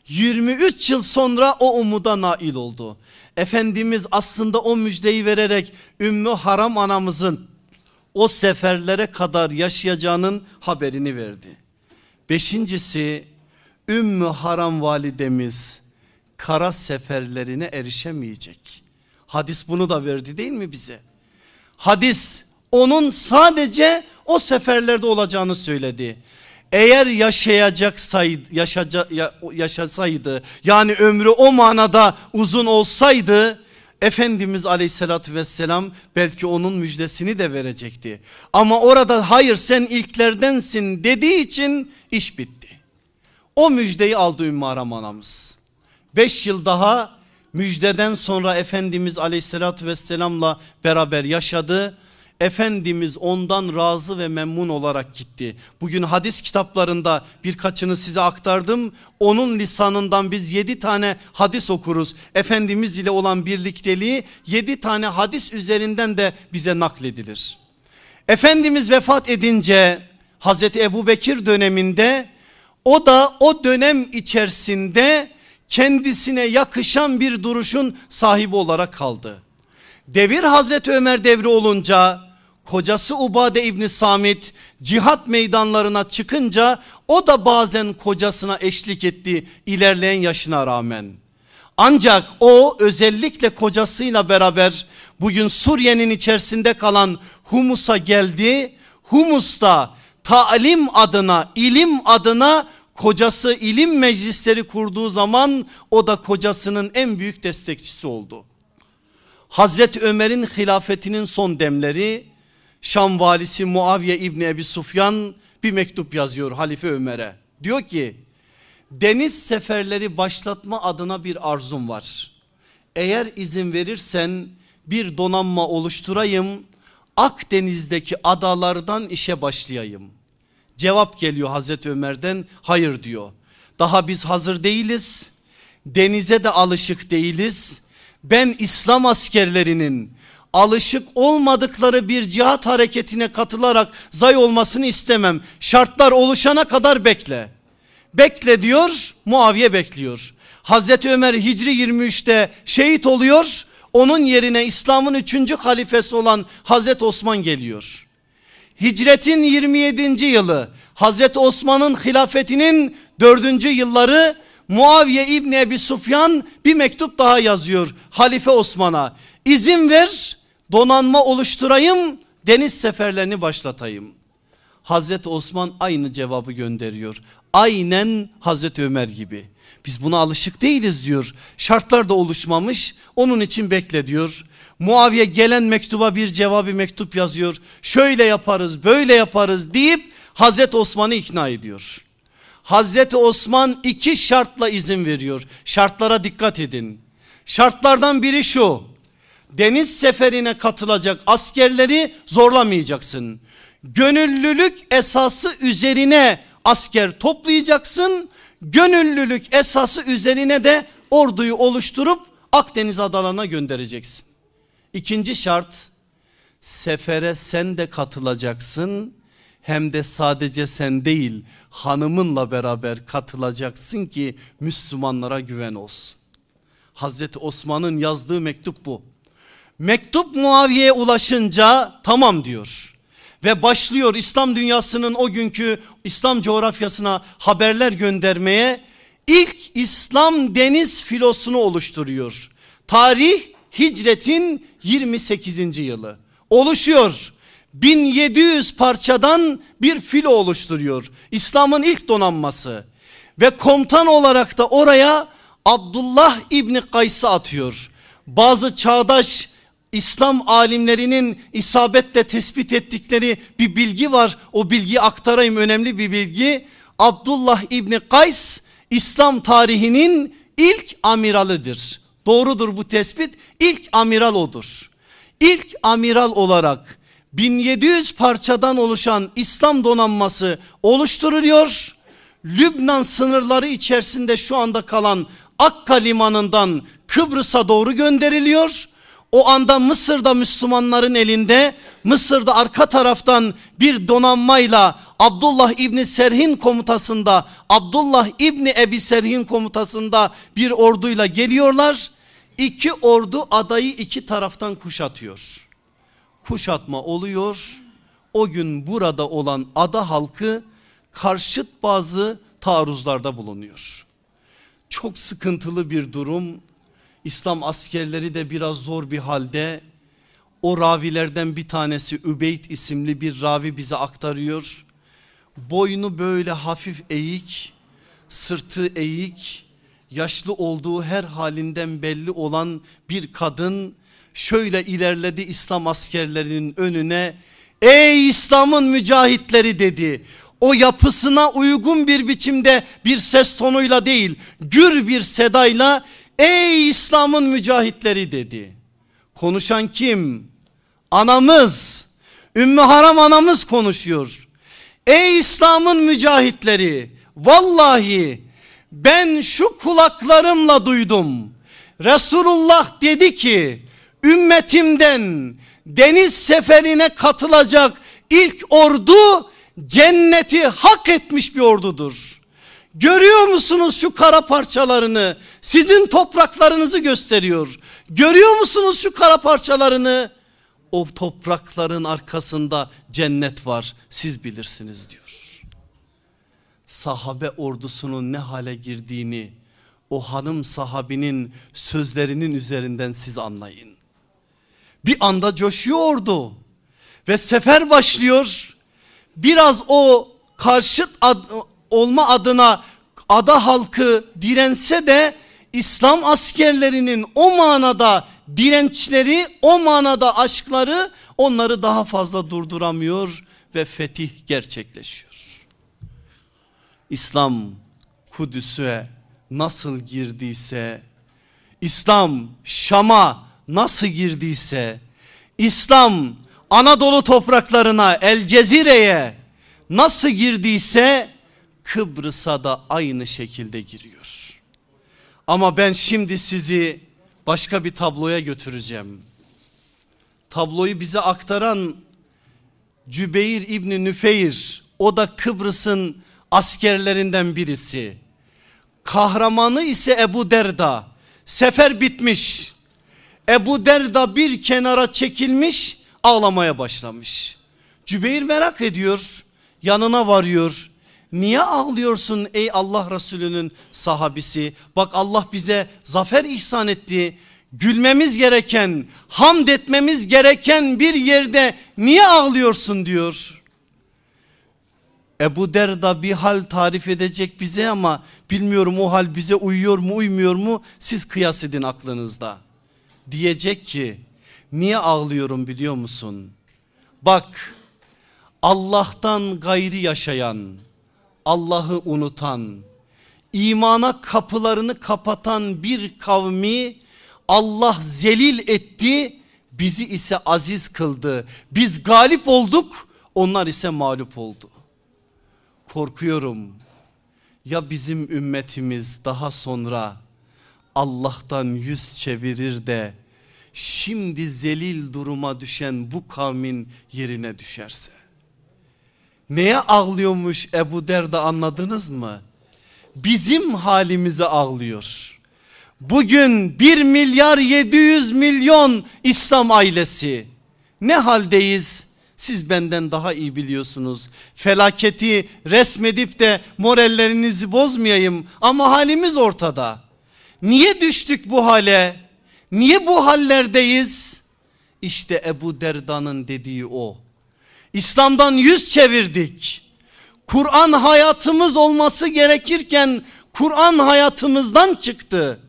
23 yıl sonra o umuda nail oldu. Efendimiz aslında o müjdeyi vererek Ümmü Haram anamızın o seferlere kadar yaşayacağının haberini verdi. Beşincisi Ümmü Haram validemiz kara seferlerine erişemeyecek. Hadis bunu da verdi değil mi bize? Hadis onun sadece o seferlerde olacağını söyledi. Eğer yaşayacaksaydı, yaşaca, yaşasaydı yani ömrü o manada uzun olsaydı Efendimiz aleyhissalatü vesselam belki onun müjdesini de verecekti. Ama orada hayır sen ilklerdensin dediği için iş bitti. O müjdeyi aldı Ümmü Aram anamız. Yıl daha müjdeden sonra Efendimiz aleyhissalatü vesselamla beraber yaşadı. Efendimiz ondan razı ve memnun olarak gitti. Bugün hadis kitaplarında birkaçını size aktardım. Onun lisanından biz yedi tane hadis okuruz. Efendimiz ile olan birlikteliği yedi tane hadis üzerinden de bize nakledilir. Efendimiz vefat edince Hazreti Ebu Bekir döneminde o da o dönem içerisinde kendisine yakışan bir duruşun sahibi olarak kaldı. Devir Hazreti Ömer devri olunca kocası Ubade İbni Samit cihat meydanlarına çıkınca o da bazen kocasına eşlik etti ilerleyen yaşına rağmen. Ancak o özellikle kocasıyla beraber bugün Suriye'nin içerisinde kalan Humus'a geldi. Humus'ta talim adına, ilim adına kocası ilim meclisleri kurduğu zaman o da kocasının en büyük destekçisi oldu. Hazreti Ömer'in hilafetinin son demleri Şam valisi Muaviye İbni Ebi Sufyan bir mektup yazıyor Halife Ömer'e. Diyor ki deniz seferleri başlatma adına bir arzum var. Eğer izin verirsen bir donanma oluşturayım Akdeniz'deki adalardan işe başlayayım. Cevap geliyor Hazreti Ömer'den hayır diyor. Daha biz hazır değiliz. Denize de alışık değiliz. Ben İslam askerlerinin alışık olmadıkları bir cihat hareketine katılarak zay olmasını istemem. Şartlar oluşana kadar bekle. Bekle diyor Muaviye bekliyor. Hazreti Ömer Hicri 23'te şehit oluyor. Onun yerine İslam'ın 3. halifesi olan Hazreti Osman geliyor. Hicretin 27. yılı Hazreti Osman'ın hilafetinin 4. yılları Muaviye İbni Ebi Sufyan bir mektup daha yazıyor Halife Osman'a. İzin ver donanma oluşturayım deniz seferlerini başlatayım. Hazreti Osman aynı cevabı gönderiyor. Aynen Hazreti Ömer gibi. Biz buna alışık değiliz diyor. Şartlar da oluşmamış onun için bekle diyor. Muaviye gelen mektuba bir cevabı mektup yazıyor. Şöyle yaparız böyle yaparız deyip Hazreti Osman'ı ikna ediyor. Hazreti Osman iki şartla izin veriyor. Şartlara dikkat edin. Şartlardan biri şu. Deniz seferine katılacak askerleri zorlamayacaksın. Gönüllülük esası üzerine asker toplayacaksın. Gönüllülük esası üzerine de orduyu oluşturup Akdeniz adalarına göndereceksin. İkinci şart sefere sen de katılacaksın hem de sadece sen değil hanımınla beraber katılacaksın ki Müslümanlara güven olsun. Hazreti Osman'ın yazdığı mektup bu. Mektup Muaviye'ye ulaşınca tamam diyor. Ve başlıyor İslam dünyasının o günkü İslam coğrafyasına haberler göndermeye. ilk İslam deniz filosunu oluşturuyor. Tarih hicretin 28. yılı. Oluşuyor. 1700 parçadan bir filo oluşturuyor. İslam'ın ilk donanması. Ve komutan olarak da oraya Abdullah İbni Kays'ı atıyor. Bazı çağdaş İslam alimlerinin isabetle tespit ettikleri bir bilgi var. O bilgiyi aktarayım önemli bir bilgi. Abdullah İbni Kays İslam tarihinin ilk amiralıdır. Doğrudur bu tespit. İlk amiral odur. İlk amiral olarak 1700 parçadan oluşan İslam donanması oluşturuluyor. Lübnan sınırları içerisinde şu anda kalan Akka limanından Kıbrıs'a doğru gönderiliyor. O anda Mısır'da Müslümanların elinde Mısır'da arka taraftan bir donanmayla Abdullah İbni Serhin komutasında Abdullah İbni Ebi Serhin komutasında bir orduyla geliyorlar. İki ordu adayı iki taraftan kuşatıyor. Kuşatma oluyor. O gün burada olan ada halkı karşıt bazı taarruzlarda bulunuyor. Çok sıkıntılı bir durum. İslam askerleri de biraz zor bir halde. O ravilerden bir tanesi Übeyd isimli bir ravi bize aktarıyor. Boynu böyle hafif eğik, sırtı eğik, yaşlı olduğu her halinden belli olan bir kadın şöyle ilerledi İslam askerlerinin önüne. Ey İslam'ın mücahitleri dedi. O yapısına uygun bir biçimde bir ses tonuyla değil gür bir sedayla ey İslam'ın mücahitleri dedi. Konuşan kim? Anamız Ümmü Haram anamız konuşuyor. Ey İslam'ın mücahitleri vallahi ben şu kulaklarımla duydum. Resulullah dedi ki ümmetimden deniz seferine katılacak ilk ordu cenneti hak etmiş bir ordudur. Görüyor musunuz şu kara parçalarını? Sizin topraklarınızı gösteriyor. Görüyor musunuz şu kara parçalarını? O toprakların arkasında cennet var. Siz bilirsiniz diyor. Sahabe ordusunun ne hale girdiğini o hanım sahabinin sözlerinin üzerinden siz anlayın. Bir anda coşuyordu ve sefer başlıyor. Biraz o karşıt ad, olma adına ada halkı dirense de İslam askerlerinin o manada dirençleri o manada aşkları onları daha fazla durduramıyor ve fetih gerçekleşiyor. İslam Kudüs'e nasıl girdiyse İslam Şam'a nasıl girdiyse İslam Anadolu topraklarına El Cezire'ye nasıl girdiyse Kıbrıs'a da aynı şekilde giriyor. Ama ben şimdi sizi başka bir tabloya götüreceğim. Tabloyu bize aktaran Cübeyr İbni Nüfeyr o da Kıbrıs'ın askerlerinden birisi. Kahramanı ise Ebu Derda. Sefer bitmiş. Ebu Derda bir kenara çekilmiş ağlamaya başlamış. Cübeyr merak ediyor yanına varıyor. Niye ağlıyorsun ey Allah Resulü'nün sahabisi? Bak Allah bize zafer ihsan etti. Gülmemiz gereken, hamd etmemiz gereken bir yerde niye ağlıyorsun diyor. Ebu Derda bir hal tarif edecek bize ama bilmiyorum o hal bize uyuyor mu uymuyor mu siz kıyas edin aklınızda. Diyecek ki niye ağlıyorum biliyor musun? Bak Allah'tan gayri yaşayan, Allah'ı unutan, imana kapılarını kapatan bir kavmi Allah zelil etti, bizi ise aziz kıldı. Biz galip olduk, onlar ise mağlup oldu. Korkuyorum ya bizim ümmetimiz daha sonra Allah'tan yüz çevirir de şimdi zelil duruma düşen bu kavmin yerine düşerse. Neye ağlıyormuş Ebu Derda anladınız mı? Bizim halimize ağlıyor. Bugün 1 milyar 700 milyon İslam ailesi ne haldeyiz? Siz benden daha iyi biliyorsunuz. Felaketi resmedip de morallerinizi bozmayayım ama halimiz ortada. Niye düştük bu hale? Niye bu hallerdeyiz? İşte Ebu Derda'nın dediği o. İslam'dan yüz çevirdik. Kur'an hayatımız olması gerekirken Kur'an hayatımızdan çıktı.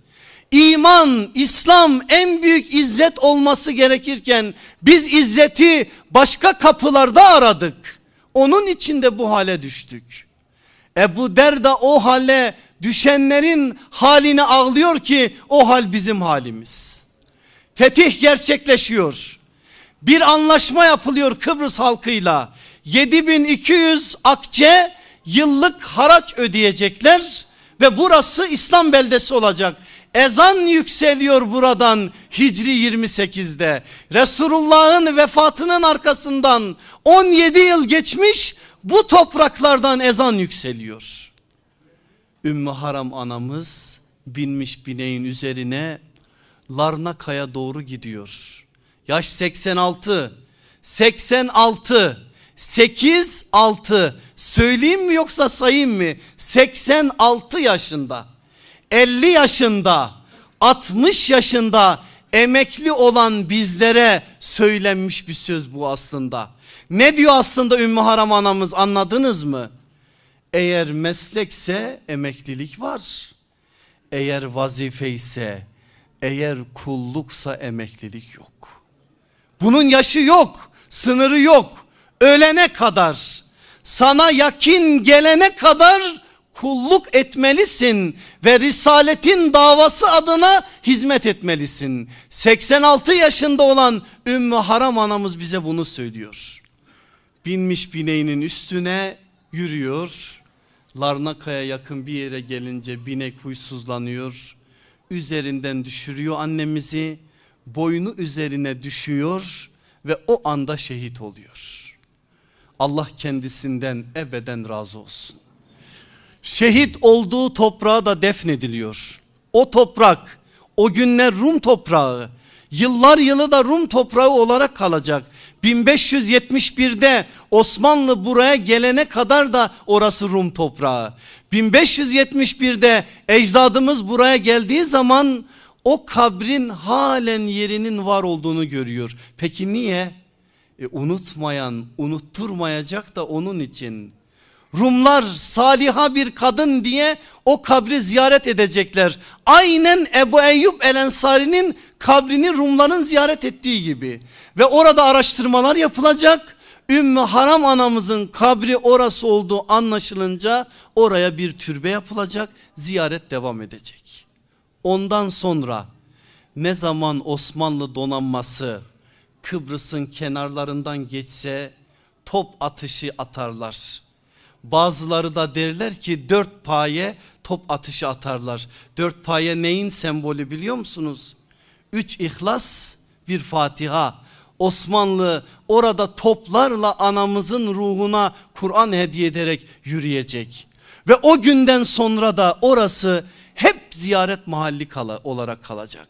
İman, İslam en büyük izzet olması gerekirken biz izzeti başka kapılarda aradık. Onun için de bu hale düştük. Ebu Derda o hale düşenlerin haline ağlıyor ki o hal bizim halimiz. Fetih gerçekleşiyor. Bir anlaşma yapılıyor Kıbrıs halkıyla. 7200 akçe yıllık haraç ödeyecekler ve burası İslam beldesi olacak. Ezan yükseliyor buradan Hicri 28'de. Resulullah'ın vefatının arkasından 17 yıl geçmiş bu topraklardan ezan yükseliyor. Ümmü Haram anamız binmiş bineğin üzerine Larnaka'ya doğru gidiyor. Yaş 86. 86. 8 6 söyleyeyim mi yoksa sayayım mı? 86 yaşında. 50 yaşında, 60 yaşında emekli olan bizlere söylenmiş bir söz bu aslında. Ne diyor aslında Ümmü Haram anamız anladınız mı? Eğer meslekse emeklilik var. Eğer vazife ise, eğer kulluksa emeklilik yok. Bunun yaşı yok, sınırı yok. Ölene kadar, sana yakin gelene kadar kulluk etmelisin ve risaletin davası adına hizmet etmelisin. 86 yaşında olan Ümmü Haram anamız bize bunu söylüyor. Binmiş bineğinin üstüne yürüyor. Larnaka'ya yakın bir yere gelince binek huysuzlanıyor. Üzerinden düşürüyor annemizi. Boynu üzerine düşüyor ve o anda şehit oluyor. Allah kendisinden ebeden razı olsun. Şehit olduğu toprağa da defnediliyor. O toprak o günler Rum toprağı Yıllar yılı da Rum toprağı olarak kalacak. 1571'de Osmanlı buraya gelene kadar da orası Rum toprağı. 1571'de ecdadımız buraya geldiği zaman o kabrin halen yerinin var olduğunu görüyor. Peki niye? E, unutmayan unutturmayacak da onun için. Rumlar saliha bir kadın diye o kabri ziyaret edecekler. Aynen Ebu Eyyub El Ensari'nin kabrini Rumların ziyaret ettiği gibi. Ve orada araştırmalar yapılacak. Ümmü Haram anamızın kabri orası olduğu anlaşılınca oraya bir türbe yapılacak. Ziyaret devam edecek. Ondan sonra ne zaman Osmanlı donanması Kıbrıs'ın kenarlarından geçse top atışı atarlar. Bazıları da derler ki dört paye top atışı atarlar. Dört paye neyin sembolü biliyor musunuz? Üç ihlas bir Fatiha. Osmanlı orada toplarla anamızın ruhuna Kur'an hediye ederek yürüyecek. Ve o günden sonra da orası ziyaret mahalli kala, olarak kalacak.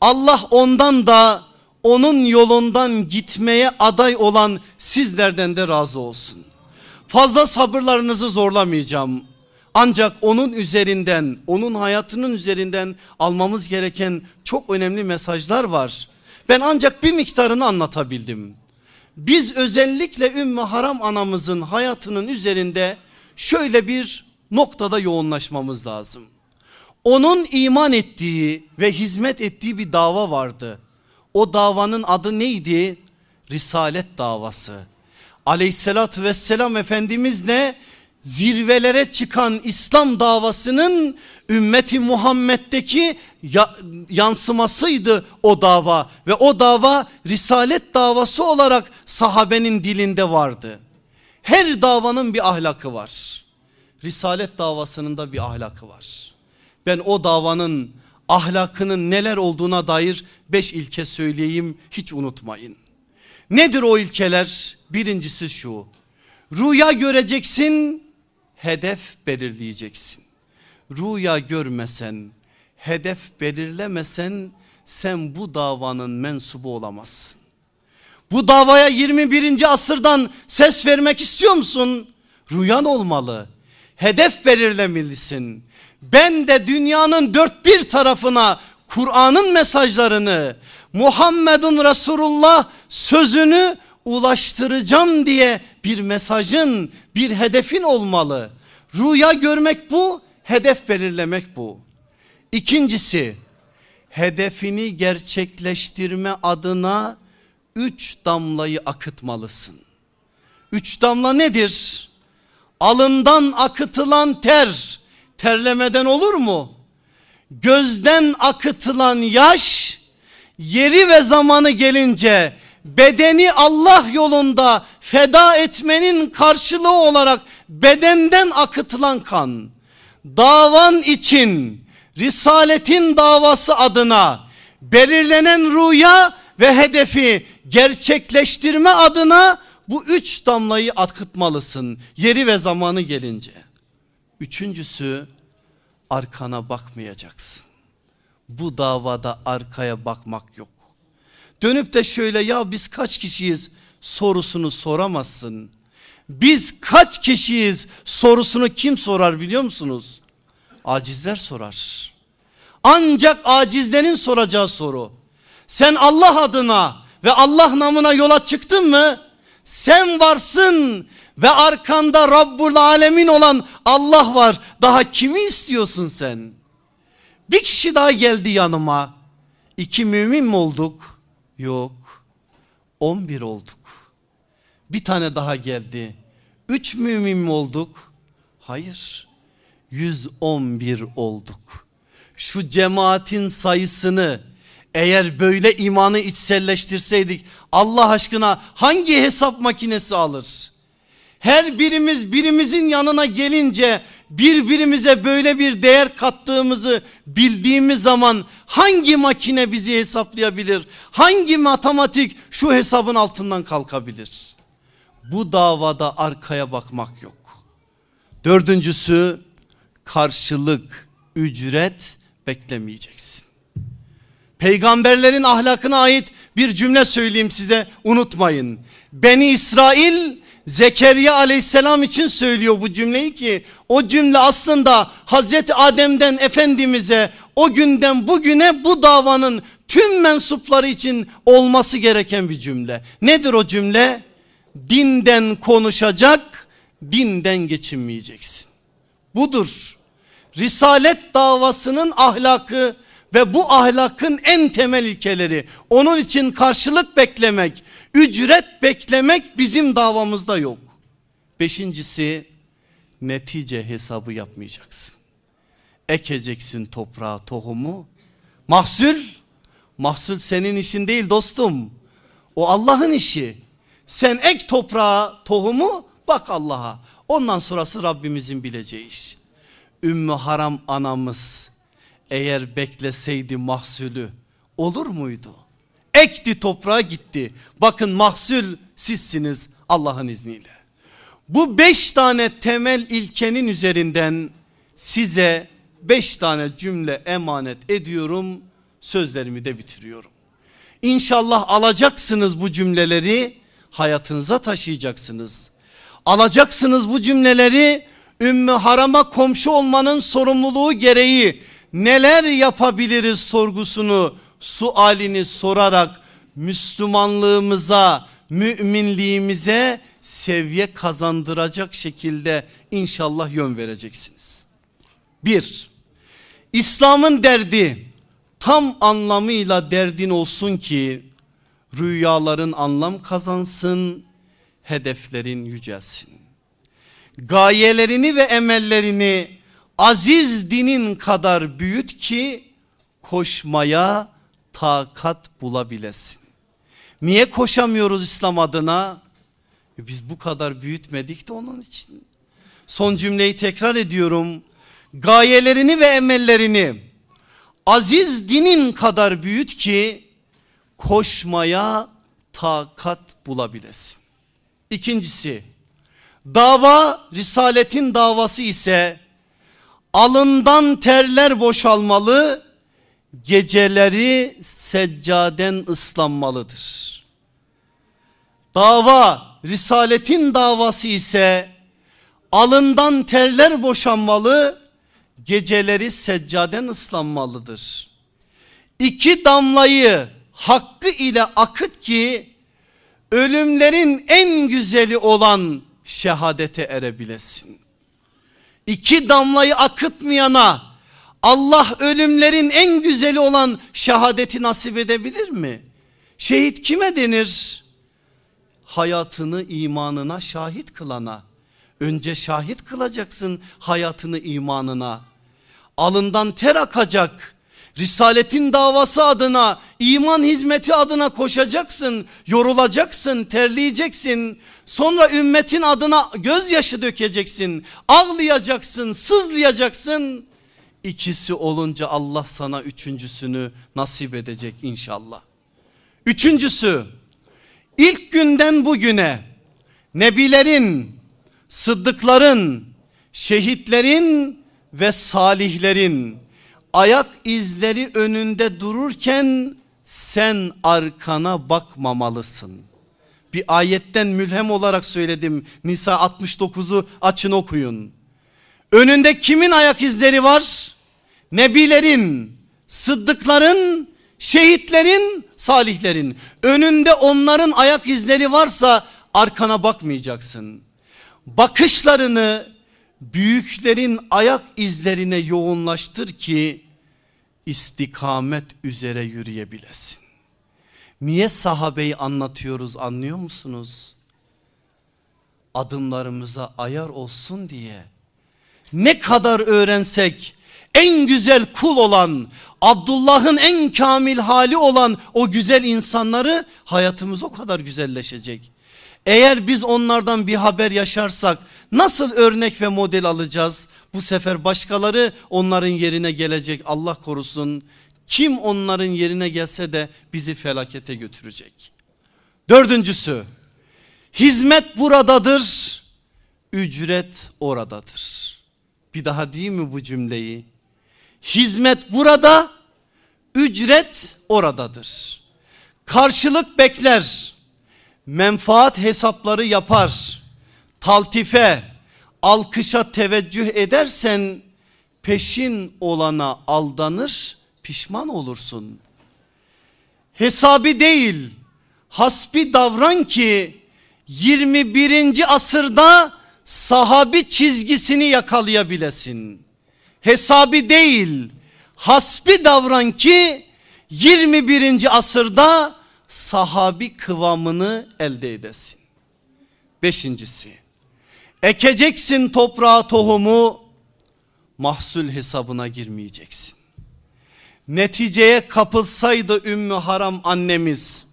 Allah ondan da onun yolundan gitmeye aday olan sizlerden de razı olsun. Fazla sabırlarınızı zorlamayacağım. Ancak onun üzerinden, onun hayatının üzerinden almamız gereken çok önemli mesajlar var. Ben ancak bir miktarını anlatabildim. Biz özellikle Ümmü Haram anamızın hayatının üzerinde şöyle bir noktada yoğunlaşmamız lazım. Onun iman ettiği ve hizmet ettiği bir dava vardı. O davanın adı neydi? Risalet davası. Aleyhissalatü vesselam Efendimizle zirvelere çıkan İslam davasının ümmeti Muhammed'deki yansımasıydı o dava ve o dava risalet davası olarak sahabenin dilinde vardı. Her davanın bir ahlakı var. Risalet davasının da bir ahlakı var. Ben o davanın ahlakının neler olduğuna dair beş ilke söyleyeyim hiç unutmayın. Nedir o ilkeler? Birincisi şu. Rüya göreceksin, hedef belirleyeceksin. Rüya görmesen, hedef belirlemesen sen bu davanın mensubu olamazsın. Bu davaya 21. asırdan ses vermek istiyor musun? Rüyan olmalı. Hedef belirlemelisin. Ben de dünyanın dört bir tarafına Kur'an'ın mesajlarını Muhammedun Resulullah sözünü ulaştıracağım diye bir mesajın bir hedefin olmalı. Rüya görmek bu hedef belirlemek bu. İkincisi hedefini gerçekleştirme adına üç damlayı akıtmalısın. Üç damla nedir? Alından akıtılan ter terlemeden olur mu? Gözden akıtılan yaş yeri ve zamanı gelince bedeni Allah yolunda feda etmenin karşılığı olarak bedenden akıtılan kan davan için risaletin davası adına belirlenen rüya ve hedefi gerçekleştirme adına bu üç damlayı akıtmalısın yeri ve zamanı gelince. Üçüncüsü arkana bakmayacaksın. Bu davada arkaya bakmak yok. Dönüp de şöyle ya biz kaç kişiyiz sorusunu soramazsın. Biz kaç kişiyiz sorusunu kim sorar biliyor musunuz? Acizler sorar. Ancak acizlerin soracağı soru. Sen Allah adına ve Allah namına yola çıktın mı? Sen varsın ve arkanda Rabbul Alemin olan Allah var. Daha kimi istiyorsun sen? Bir kişi daha geldi yanıma. İki mümin mi olduk? Yok. On bir olduk. Bir tane daha geldi. Üç mümin mi olduk? Hayır. 111 olduk. Şu cemaatin sayısını eğer böyle imanı içselleştirseydik Allah aşkına hangi hesap makinesi alır? Her birimiz birimizin yanına gelince birbirimize böyle bir değer kattığımızı bildiğimiz zaman hangi makine bizi hesaplayabilir? Hangi matematik şu hesabın altından kalkabilir? Bu davada arkaya bakmak yok. Dördüncüsü karşılık, ücret beklemeyeceksin. Peygamberlerin ahlakına ait bir cümle söyleyeyim size unutmayın. Beni İsrail Zekeriya aleyhisselam için söylüyor bu cümleyi ki o cümle aslında Hazreti Adem'den Efendimiz'e o günden bugüne bu davanın tüm mensupları için olması gereken bir cümle. Nedir o cümle? Dinden konuşacak, dinden geçinmeyeceksin. Budur. Risalet davasının ahlakı ve bu ahlakın en temel ilkeleri. Onun için karşılık beklemek, ücret beklemek bizim davamızda yok. Beşincisi netice hesabı yapmayacaksın. Ekeceksin toprağa tohumu. Mahsul, mahsul senin işin değil dostum. O Allah'ın işi. Sen ek toprağa tohumu bak Allah'a. Ondan sonrası Rabbimizin bileceği iş. Ümmü Haram anamız eğer bekleseydi mahsulü olur muydu? Ekti toprağa gitti. Bakın mahsul sizsiniz Allah'ın izniyle. Bu beş tane temel ilkenin üzerinden size beş tane cümle emanet ediyorum. Sözlerimi de bitiriyorum. İnşallah alacaksınız bu cümleleri hayatınıza taşıyacaksınız. Alacaksınız bu cümleleri Ümmü Haram'a komşu olmanın sorumluluğu gereği neler yapabiliriz sorgusunu sualini sorarak Müslümanlığımıza müminliğimize seviye kazandıracak şekilde inşallah yön vereceksiniz. Bir, İslam'ın derdi tam anlamıyla derdin olsun ki rüyaların anlam kazansın, hedeflerin yücelsin. Gayelerini ve emellerini aziz dinin kadar büyüt ki koşmaya takat bulabilesin. Niye koşamıyoruz İslam adına? E biz bu kadar büyütmedik de onun için. Son cümleyi tekrar ediyorum. Gayelerini ve emellerini aziz dinin kadar büyüt ki koşmaya takat bulabilesin. İkincisi dava risaletin davası ise alından terler boşalmalı geceleri seccaden ıslanmalıdır. Dava risaletin davası ise alından terler boşanmalı geceleri seccaden ıslanmalıdır. İki damlayı hakkı ile akıt ki ölümlerin en güzeli olan şehadete erebilesin. İki damlayı akıtmayana Allah ölümlerin en güzeli olan şehadeti nasip edebilir mi? Şehit kime denir? Hayatını imanına şahit kılana. Önce şahit kılacaksın hayatını imanına. Alından ter akacak. Risaletin davası adına, iman hizmeti adına koşacaksın, yorulacaksın, terleyeceksin. Sonra ümmetin adına gözyaşı dökeceksin, ağlayacaksın, sızlayacaksın. İkisi olunca Allah sana üçüncüsünü nasip edecek inşallah. Üçüncüsü ilk günden bugüne nebilerin, sıddıkların, şehitlerin ve salihlerin ayak izleri önünde dururken sen arkana bakmamalısın. Bir ayetten mülhem olarak söyledim. Nisa 69'u açın okuyun. Önünde kimin ayak izleri var? Nebilerin, sıddıkların, şehitlerin, salihlerin. Önünde onların ayak izleri varsa arkana bakmayacaksın. Bakışlarını büyüklerin ayak izlerine yoğunlaştır ki istikamet üzere yürüyebilesin. Niye sahabeyi anlatıyoruz anlıyor musunuz? Adımlarımıza ayar olsun diye. Ne kadar öğrensek en güzel kul olan Abdullah'ın en kamil hali olan o güzel insanları hayatımız o kadar güzelleşecek. Eğer biz onlardan bir haber yaşarsak nasıl örnek ve model alacağız? Bu sefer başkaları onların yerine gelecek Allah korusun. Kim onların yerine gelse de bizi felakete götürecek. Dördüncüsü hizmet buradadır, ücret oradadır. Bir daha değil mi bu cümleyi? Hizmet burada, Ücret oradadır. Karşılık bekler. Menfaat hesapları yapar. Taltife, alkışa teveccüh edersen peşin olana aldanır, pişman olursun. Hesabi değil, hasbi davran ki 21. asırda sahabi çizgisini yakalayabilesin. Hesabi değil, hasbi davran ki 21. asırda sahabi kıvamını elde edesin. Beşincisi, ekeceksin toprağa tohumu, mahsul hesabına girmeyeceksin. Neticeye kapılsaydı Ümmü Haram annemiz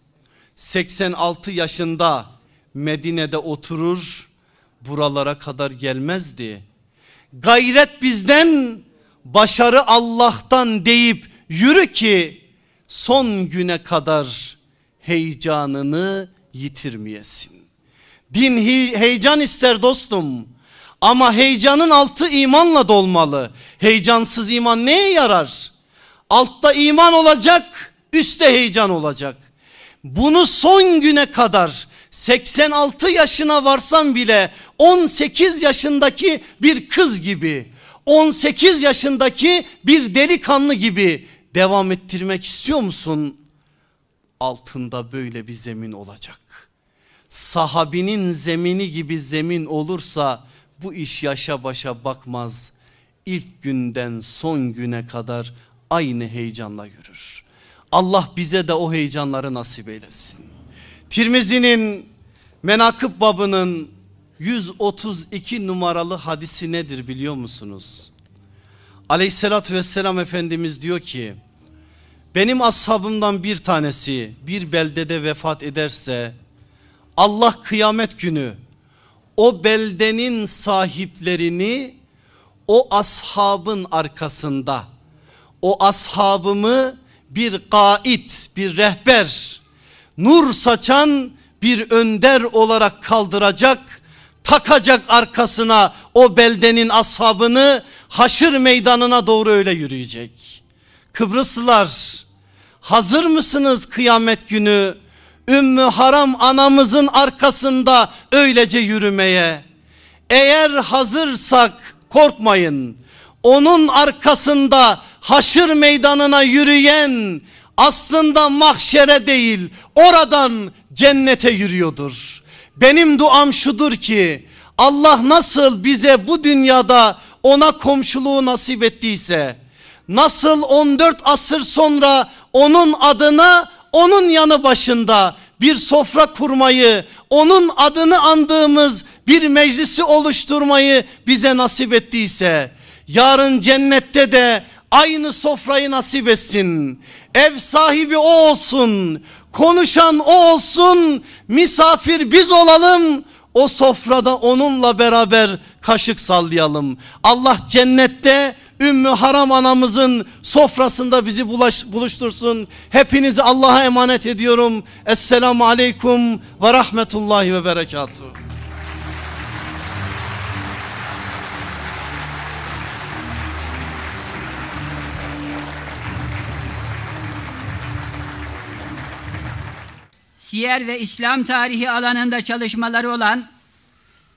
86 yaşında Medine'de oturur buralara kadar gelmezdi. Gayret bizden başarı Allah'tan deyip yürü ki son güne kadar heyecanını yitirmeyesin. Din heyecan ister dostum ama heyecanın altı imanla dolmalı. Heyecansız iman neye yarar? Altta iman olacak üstte heyecan olacak. Bunu son güne kadar 86 yaşına varsam bile 18 yaşındaki bir kız gibi 18 yaşındaki bir delikanlı gibi devam ettirmek istiyor musun? Altında böyle bir zemin olacak. Sahabinin zemini gibi zemin olursa bu iş yaşa başa bakmaz. İlk günden son güne kadar aynı heyecanla yürür. Allah bize de o heyecanları nasip eylesin. Tirmizi'nin menakıb babının 132 numaralı hadisi nedir biliyor musunuz? Aleyhissalatü vesselam Efendimiz diyor ki benim ashabımdan bir tanesi bir beldede vefat ederse Allah kıyamet günü o beldenin sahiplerini o ashabın arkasında o ashabımı bir gaid bir rehber nur saçan bir önder olarak kaldıracak takacak arkasına o beldenin ashabını haşır meydanına doğru öyle yürüyecek. Kıbrıslılar hazır mısınız kıyamet günü Ümmü Haram anamızın arkasında öylece yürümeye? Eğer hazırsak korkmayın. Onun arkasında haşır meydanına yürüyen aslında mahşere değil oradan cennete yürüyordur. Benim duam şudur ki Allah nasıl bize bu dünyada ona komşuluğu nasip ettiyse nasıl 14 asır sonra onun adına onun yanı başında bir sofra kurmayı onun adını andığımız bir meclisi oluşturmayı bize nasip ettiyse yarın cennette de aynı sofrayı nasip etsin. Ev sahibi o olsun. Konuşan o olsun. Misafir biz olalım. O sofrada onunla beraber kaşık sallayalım. Allah cennette Ümmü Haram anamızın sofrasında bizi bulaş, buluştursun. Hepinizi Allah'a emanet ediyorum. Esselamu Aleyküm ve Rahmetullahi ve Berekatuhu. siyer ve İslam tarihi alanında çalışmaları olan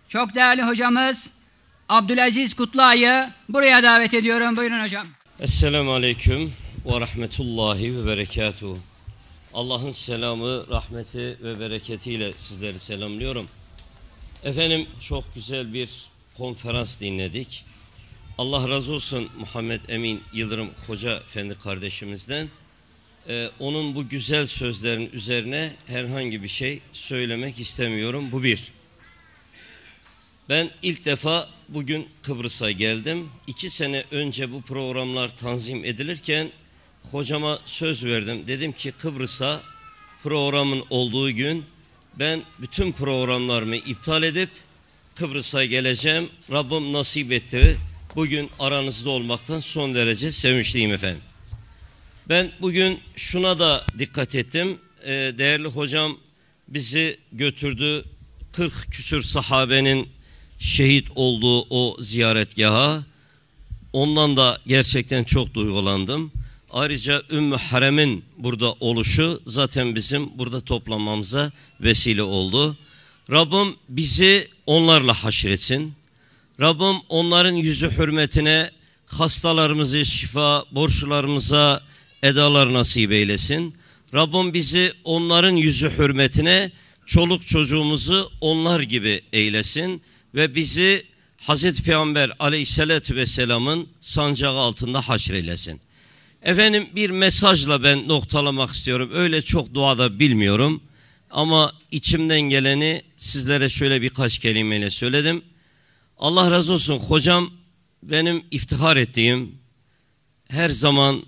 çok değerli hocamız Abdülaziz Kutluay'ı buraya davet ediyorum. Buyurun hocam. Esselamu Aleyküm ve Rahmetullahi ve Berekatuhu. Allah'ın selamı, rahmeti ve bereketiyle sizleri selamlıyorum. Efendim çok güzel bir konferans dinledik. Allah razı olsun Muhammed Emin Yıldırım Hoca Efendi kardeşimizden ee, onun bu güzel sözlerin üzerine herhangi bir şey söylemek istemiyorum. Bu bir. Ben ilk defa bugün Kıbrıs'a geldim. İki sene önce bu programlar tanzim edilirken hocama söz verdim. Dedim ki Kıbrıs'a programın olduğu gün ben bütün programlarımı iptal edip Kıbrıs'a geleceğim. Rabbim nasip etti. Bugün aranızda olmaktan son derece sevinçliyim efendim. Ben bugün şuna da dikkat ettim. Ee, değerli hocam bizi götürdü 40 küsür sahabenin şehit olduğu o ziyaretgaha. Ondan da gerçekten çok duygulandım. Ayrıca Ümmü Harem'in burada oluşu zaten bizim burada toplanmamıza vesile oldu. Rabbim bizi onlarla haşretsin. Rabbim onların yüzü hürmetine hastalarımızı şifa, borçlarımıza edalar nasip eylesin. Rabbim bizi onların yüzü hürmetine çoluk çocuğumuzu onlar gibi eylesin ve bizi Hazreti Peygamber aleyhissalatü vesselamın sancağı altında haşreylesin. Efendim bir mesajla ben noktalamak istiyorum. Öyle çok duada bilmiyorum ama içimden geleni sizlere şöyle birkaç kelimeyle söyledim. Allah razı olsun hocam benim iftihar ettiğim her zaman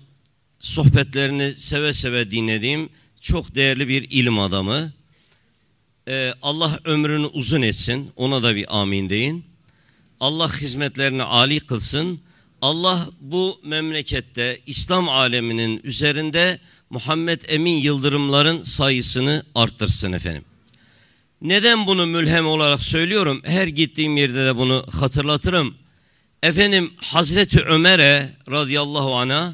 sohbetlerini seve seve dinlediğim çok değerli bir ilim adamı. Ee, Allah ömrünü uzun etsin ona da bir amin deyin. Allah hizmetlerini âli kılsın. Allah bu memlekette İslam aleminin üzerinde Muhammed Emin Yıldırımların sayısını arttırsın efendim. Neden bunu mülhem olarak söylüyorum? Her gittiğim yerde de bunu hatırlatırım. Efendim Hazreti Ömer'e radıyallahu ana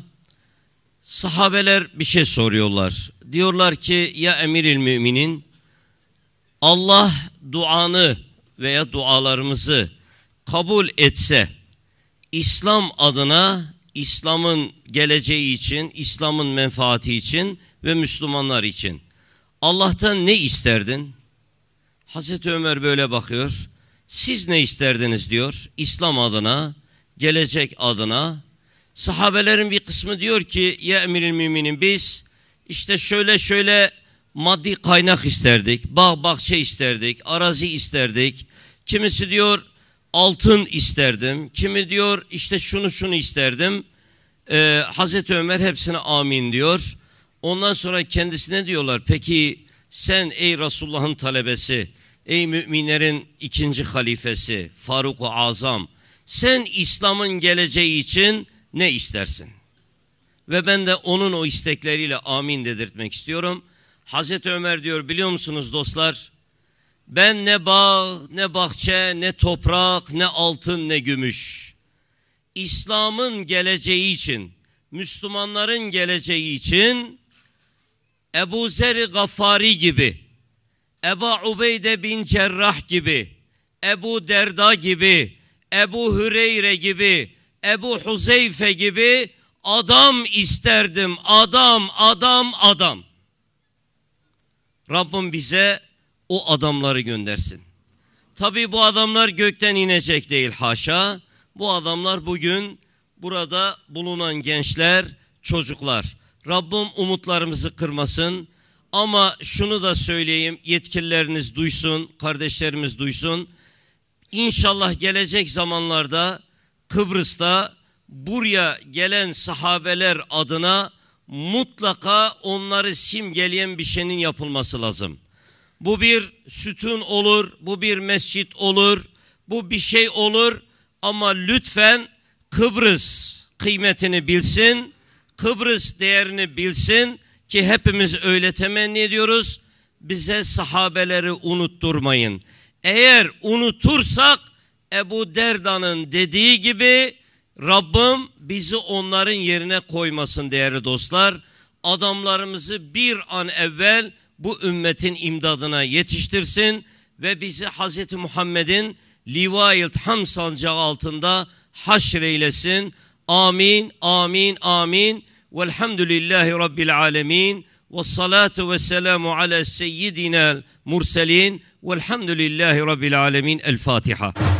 sahabeler bir şey soruyorlar. Diyorlar ki ya emiril müminin Allah duanı veya dualarımızı kabul etse İslam adına İslam'ın geleceği için, İslam'ın menfaati için ve Müslümanlar için Allah'tan ne isterdin? Hazreti Ömer böyle bakıyor. Siz ne isterdiniz diyor. İslam adına, gelecek adına. Sahabelerin bir kısmı diyor ki ya emiril müminin biz işte şöyle şöyle maddi kaynak isterdik. Bağ bahçe isterdik. Arazi isterdik. Kimisi diyor altın isterdim. Kimi diyor işte şunu şunu isterdim. Ee, Hazreti Ömer hepsine amin diyor. Ondan sonra kendisine diyorlar peki sen ey Resulullah'ın talebesi, ey müminlerin ikinci halifesi, Faruk-u Azam, sen İslam'ın geleceği için ne istersin? Ve ben de onun o istekleriyle amin dedirtmek istiyorum. Hazreti Ömer diyor biliyor musunuz dostlar? Ben ne bağ, ne bahçe, ne toprak, ne altın, ne gümüş. İslam'ın geleceği için, Müslümanların geleceği için Ebu Zer Gafari gibi, Ebu Ubeyde bin Cerrah gibi, Ebu Derda gibi, Ebu Hüreyre gibi, Ebu Huzeyfe gibi adam isterdim. Adam, adam, adam. Rabbim bize o adamları göndersin. Tabi bu adamlar gökten inecek değil haşa. Bu adamlar bugün burada bulunan gençler, çocuklar. Rabbim umutlarımızı kırmasın. Ama şunu da söyleyeyim, yetkilileriniz duysun, kardeşlerimiz duysun. İnşallah gelecek zamanlarda Kıbrıs'ta buraya gelen sahabeler adına mutlaka onları simgeleyen bir şeyin yapılması lazım. Bu bir sütun olur, bu bir mescit olur, bu bir şey olur ama lütfen Kıbrıs kıymetini bilsin, Kıbrıs değerini bilsin ki hepimiz öyle temenni ediyoruz. Bize sahabeleri unutturmayın. Eğer unutursak Ebu Derda'nın dediği gibi Rabbim bizi onların yerine koymasın değerli dostlar. Adamlarımızı bir an evvel bu ümmetin imdadına yetiştirsin ve bizi Hz. Muhammed'in Livayil Ham sancağı altında haşreylesin. Amin, amin, amin. Velhamdülillahi Rabbil alemin. Ve salatu ve selamu ala seyyidina murselin. Velhamdülillahi Rabbil alemin. El Fatiha.